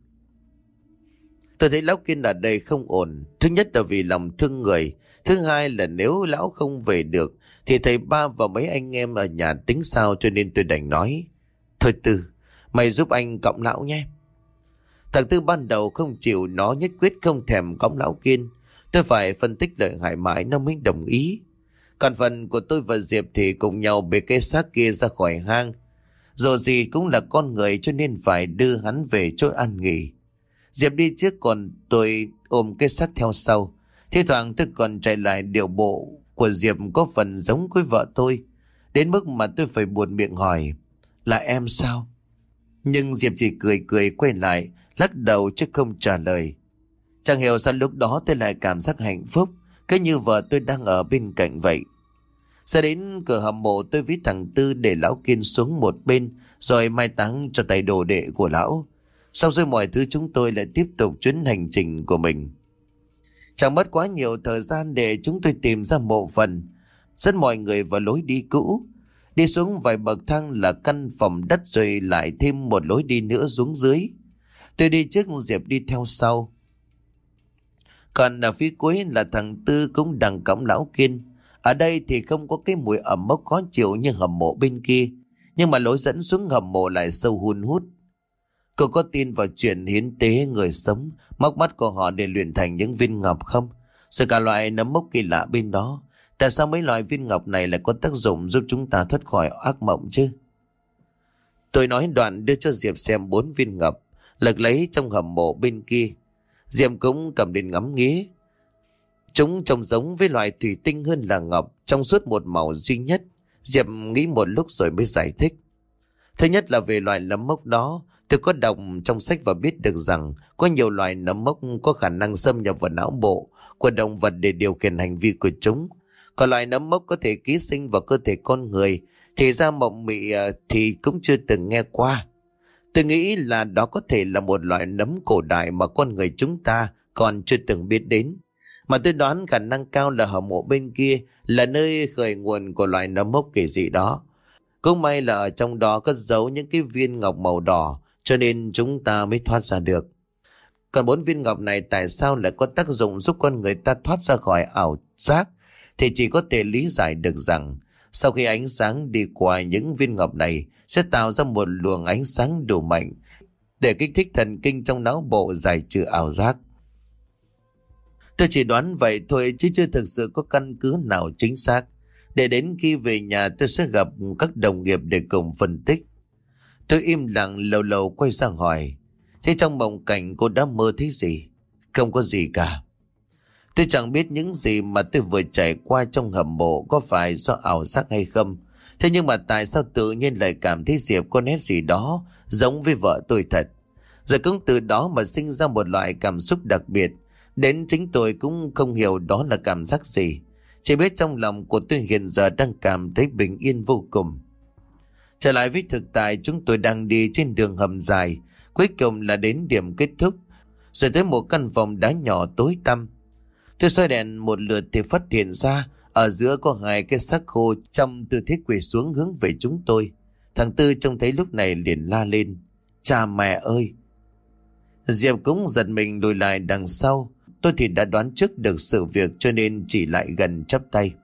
Tôi thấy lão kiên ở đây không ổn. Thứ nhất là vì lòng thương người. Thứ hai là nếu lão không về được, thì thầy ba và mấy anh em ở nhà tính sao cho nên tôi đành nói. Thôi Tư, mày giúp anh cộng lão nhé. Thằng Tư ban đầu không chịu nó nhất quyết không thèm cõng lão kiên. Tôi phải phân tích lợi hại mãi nó mới đồng ý. Còn phần của tôi và Diệp thì cùng nhau bê cái xác kia ra khỏi hang. Dù gì cũng là con người cho nên phải đưa hắn về chỗ ăn nghỉ. Diệp đi trước còn tôi ôm cái xác theo sau. Thế thoảng tôi còn chạy lại điều bộ của Diệp có phần giống với vợ tôi. Đến mức mà tôi phải buồn miệng hỏi là em sao? Nhưng Diệp chỉ cười cười quay lại, lắc đầu chứ không trả lời. Chẳng hiểu sao lúc đó tôi lại cảm giác hạnh phúc, cứ như vợ tôi đang ở bên cạnh vậy. Ra đến cửa hầm mộ tôi viết thằng Tư để lão kiên xuống một bên, rồi mai táng cho tay đồ đệ của lão. Sau rồi mọi thứ chúng tôi lại tiếp tục chuyến hành trình của mình. Chẳng mất quá nhiều thời gian để chúng tôi tìm ra mộ phần, dẫn mọi người vào lối đi cũ. Đi xuống vài bậc thang là căn phòng đất rồi lại thêm một lối đi nữa xuống dưới. Tôi đi trước Diệp đi theo sau. Còn ở phía cuối là thằng Tư cũng đằng cõng lão Kiên. Ở đây thì không có cái mùi ẩm mốc khó chịu như hầm mộ bên kia. Nhưng mà lối dẫn xuống hầm mộ lại sâu hun hút. Cô có tin vào chuyện hiến tế người sống, móc mắt của họ để luyện thành những viên ngọc không? Rồi cả loại nấm mốc kỳ lạ bên đó. Tại sao mấy loại viên ngọc này lại có tác dụng giúp chúng ta thoát khỏi ác mộng chứ? Tôi nói đoạn đưa cho Diệp xem bốn viên ngọc, lật lấy trong hầm mộ bên kia. Diệp cũng cầm lên ngắm nghía. Chúng trông giống với loại thủy tinh hơn là ngọc, trong suốt một màu duy nhất. Diệp nghĩ một lúc rồi mới giải thích. Thứ nhất là về loại nấm mốc đó, tôi có đọc trong sách và biết được rằng có nhiều loại nấm mốc có khả năng xâm nhập vào não bộ của động vật để điều khiển hành vi của chúng. Còn loại nấm mốc có thể ký sinh vào cơ thể con người, thì ra mộng mị ờ, thì cũng chưa từng nghe qua. Tôi nghĩ là đó có thể là một loại nấm cổ đại mà con người chúng ta còn chưa từng biết đến. Mà tôi đoán khả năng cao là hầm mộ bên kia là nơi khởi nguồn của loại nấm mốc kỳ dị đó. Cũng may là ở trong đó có giấu những cái viên ngọc màu đỏ, cho nên chúng ta mới thoát ra được. Còn bốn viên ngọc này tại sao lại có tác dụng giúp con người ta thoát ra khỏi ảo giác thì chỉ có thể lý giải được rằng, sau khi ánh sáng đi qua những viên ngọc này sẽ tạo ra một luồng ánh sáng đủ mạnh để kích thích thần kinh trong não bộ giải trừ ảo giác. Tôi chỉ đoán vậy thôi chứ chưa thực sự có căn cứ nào chính xác. Để đến khi về nhà, tôi sẽ gặp các đồng nghiệp để cùng phân tích. Tôi im lặng, lâu lâu quay sang hỏi. Thế trong mộng cảnh cô đã mơ thấy gì? Không có gì cả. Tôi chẳng biết những gì mà tôi vừa trải qua trong hầm mộ có phải do ảo giác hay không. Thế nhưng mà tại sao tự nhiên lại cảm thấy Diệp có nét gì đó giống với vợ tôi thật. Rồi cũng từ đó mà sinh ra một loại cảm xúc đặc biệt. Đến chính tôi cũng không hiểu đó là cảm giác gì. Chỉ biết trong lòng của tôi hiện giờ đang cảm thấy bình yên vô cùng. Trở lại với thực tại, chúng tôi đang đi trên đường hầm dài. Cuối cùng là đến điểm kết thúc. Rồi tới một căn phòng đá nhỏ tối tăm. Tôi xoay đèn một lượt thì phát hiện ra ở giữa có hai cái xác khô trong tư thế quỳ xuống hướng về chúng tôi. Thằng Tư trông thấy lúc này liền la lên. Cha mẹ ơi! Diệp cũng giật mình lùi lại đằng sau. Tôi thì đã đoán trước được sự việc cho nên chỉ lại gần chắp tay.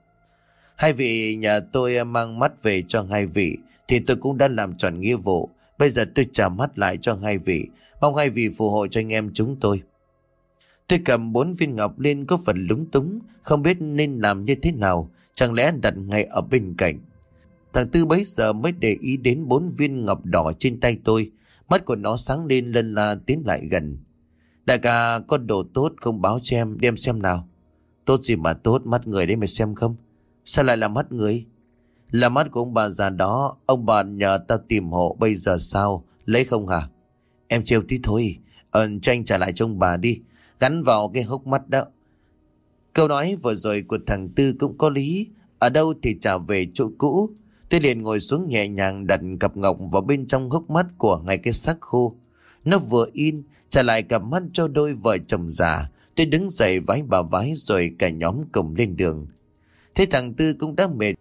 Hai vị nhà tôi mang mắt về cho hai vị, thì tôi cũng đã làm tròn nghĩa vụ. Bây giờ tôi trả mắt lại cho hai vị. Mong hai vị phù hộ cho anh em chúng tôi. Tôi cầm bốn viên ngọc lên có phần lúng túng, không biết nên làm như thế nào, chẳng lẽ đặt ngay ở bên cạnh. Thằng Tư bấy giờ mới để ý đến bốn viên ngọc đỏ trên tay tôi. Mắt của nó sáng lên lần la tiến lại gần. Đại ca có đồ tốt không báo cho em đem xem nào. Tốt gì mà tốt mắt người đấy mày xem không? Sao lại là mắt người? Là mắt của ông bà già đó Ông bà nhờ ta tìm hộ bây giờ sao Lấy không hả Em trêu tí thôi Ơn tranh trả lại cho ông bà đi Gắn vào cái hốc mắt đó Câu nói vừa rồi của thằng Tư cũng có lý Ở đâu thì trả về chỗ cũ Tôi liền ngồi xuống nhẹ nhàng đặt cặp ngọc vào bên trong hốc mắt của ngay cái xác khô. Nó vừa in, trả lại cặp mắt cho đôi vợ chồng già. Tôi đứng dậy vái bà vái rồi cả nhóm cùng lên đường. Thế thằng Tư cũng đã mệt,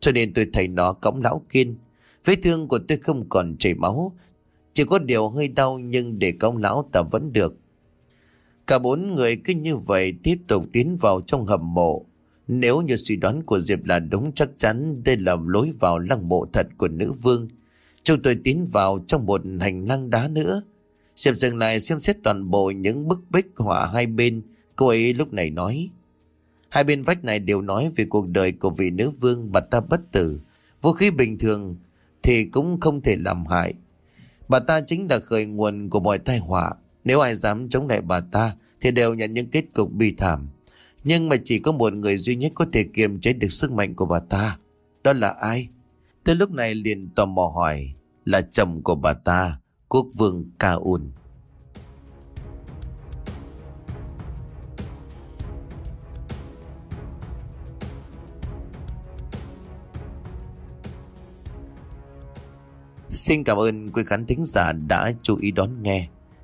cho nên tôi thấy nó cõng lão kiên. Vết thương của tôi không còn chảy máu, chỉ có điều hơi đau nhưng để cõng lão ta vẫn được. Cả bốn người cứ như vậy tiếp tục tiến vào trong hầm mộ. Nếu như suy đoán của Diệp là đúng chắc chắn, đây là lối vào lăng mộ thật của nữ vương. Chúng tôi tiến vào trong một hành lang đá nữa. Diệp dừng lại xem xét toàn bộ những bức bích họa hai bên. Cô ấy lúc này nói. Hai bên vách này đều nói về cuộc đời của vị nữ vương bà ta bất tử. Vũ khí bình thường thì cũng không thể làm hại. Bà ta chính là khởi nguồn của mọi tai họa. Nếu ai dám chống lại bà ta thì đều nhận những kết cục bi thảm. Nhưng mà chỉ có một người duy nhất có thể kiềm chế được sức mạnh của bà ta. Đó là ai? Tới lúc này liền tò mò hỏi là chồng của bà ta, quốc vương Ca Un. Xin cảm ơn quý khán thính giả đã chú ý đón nghe.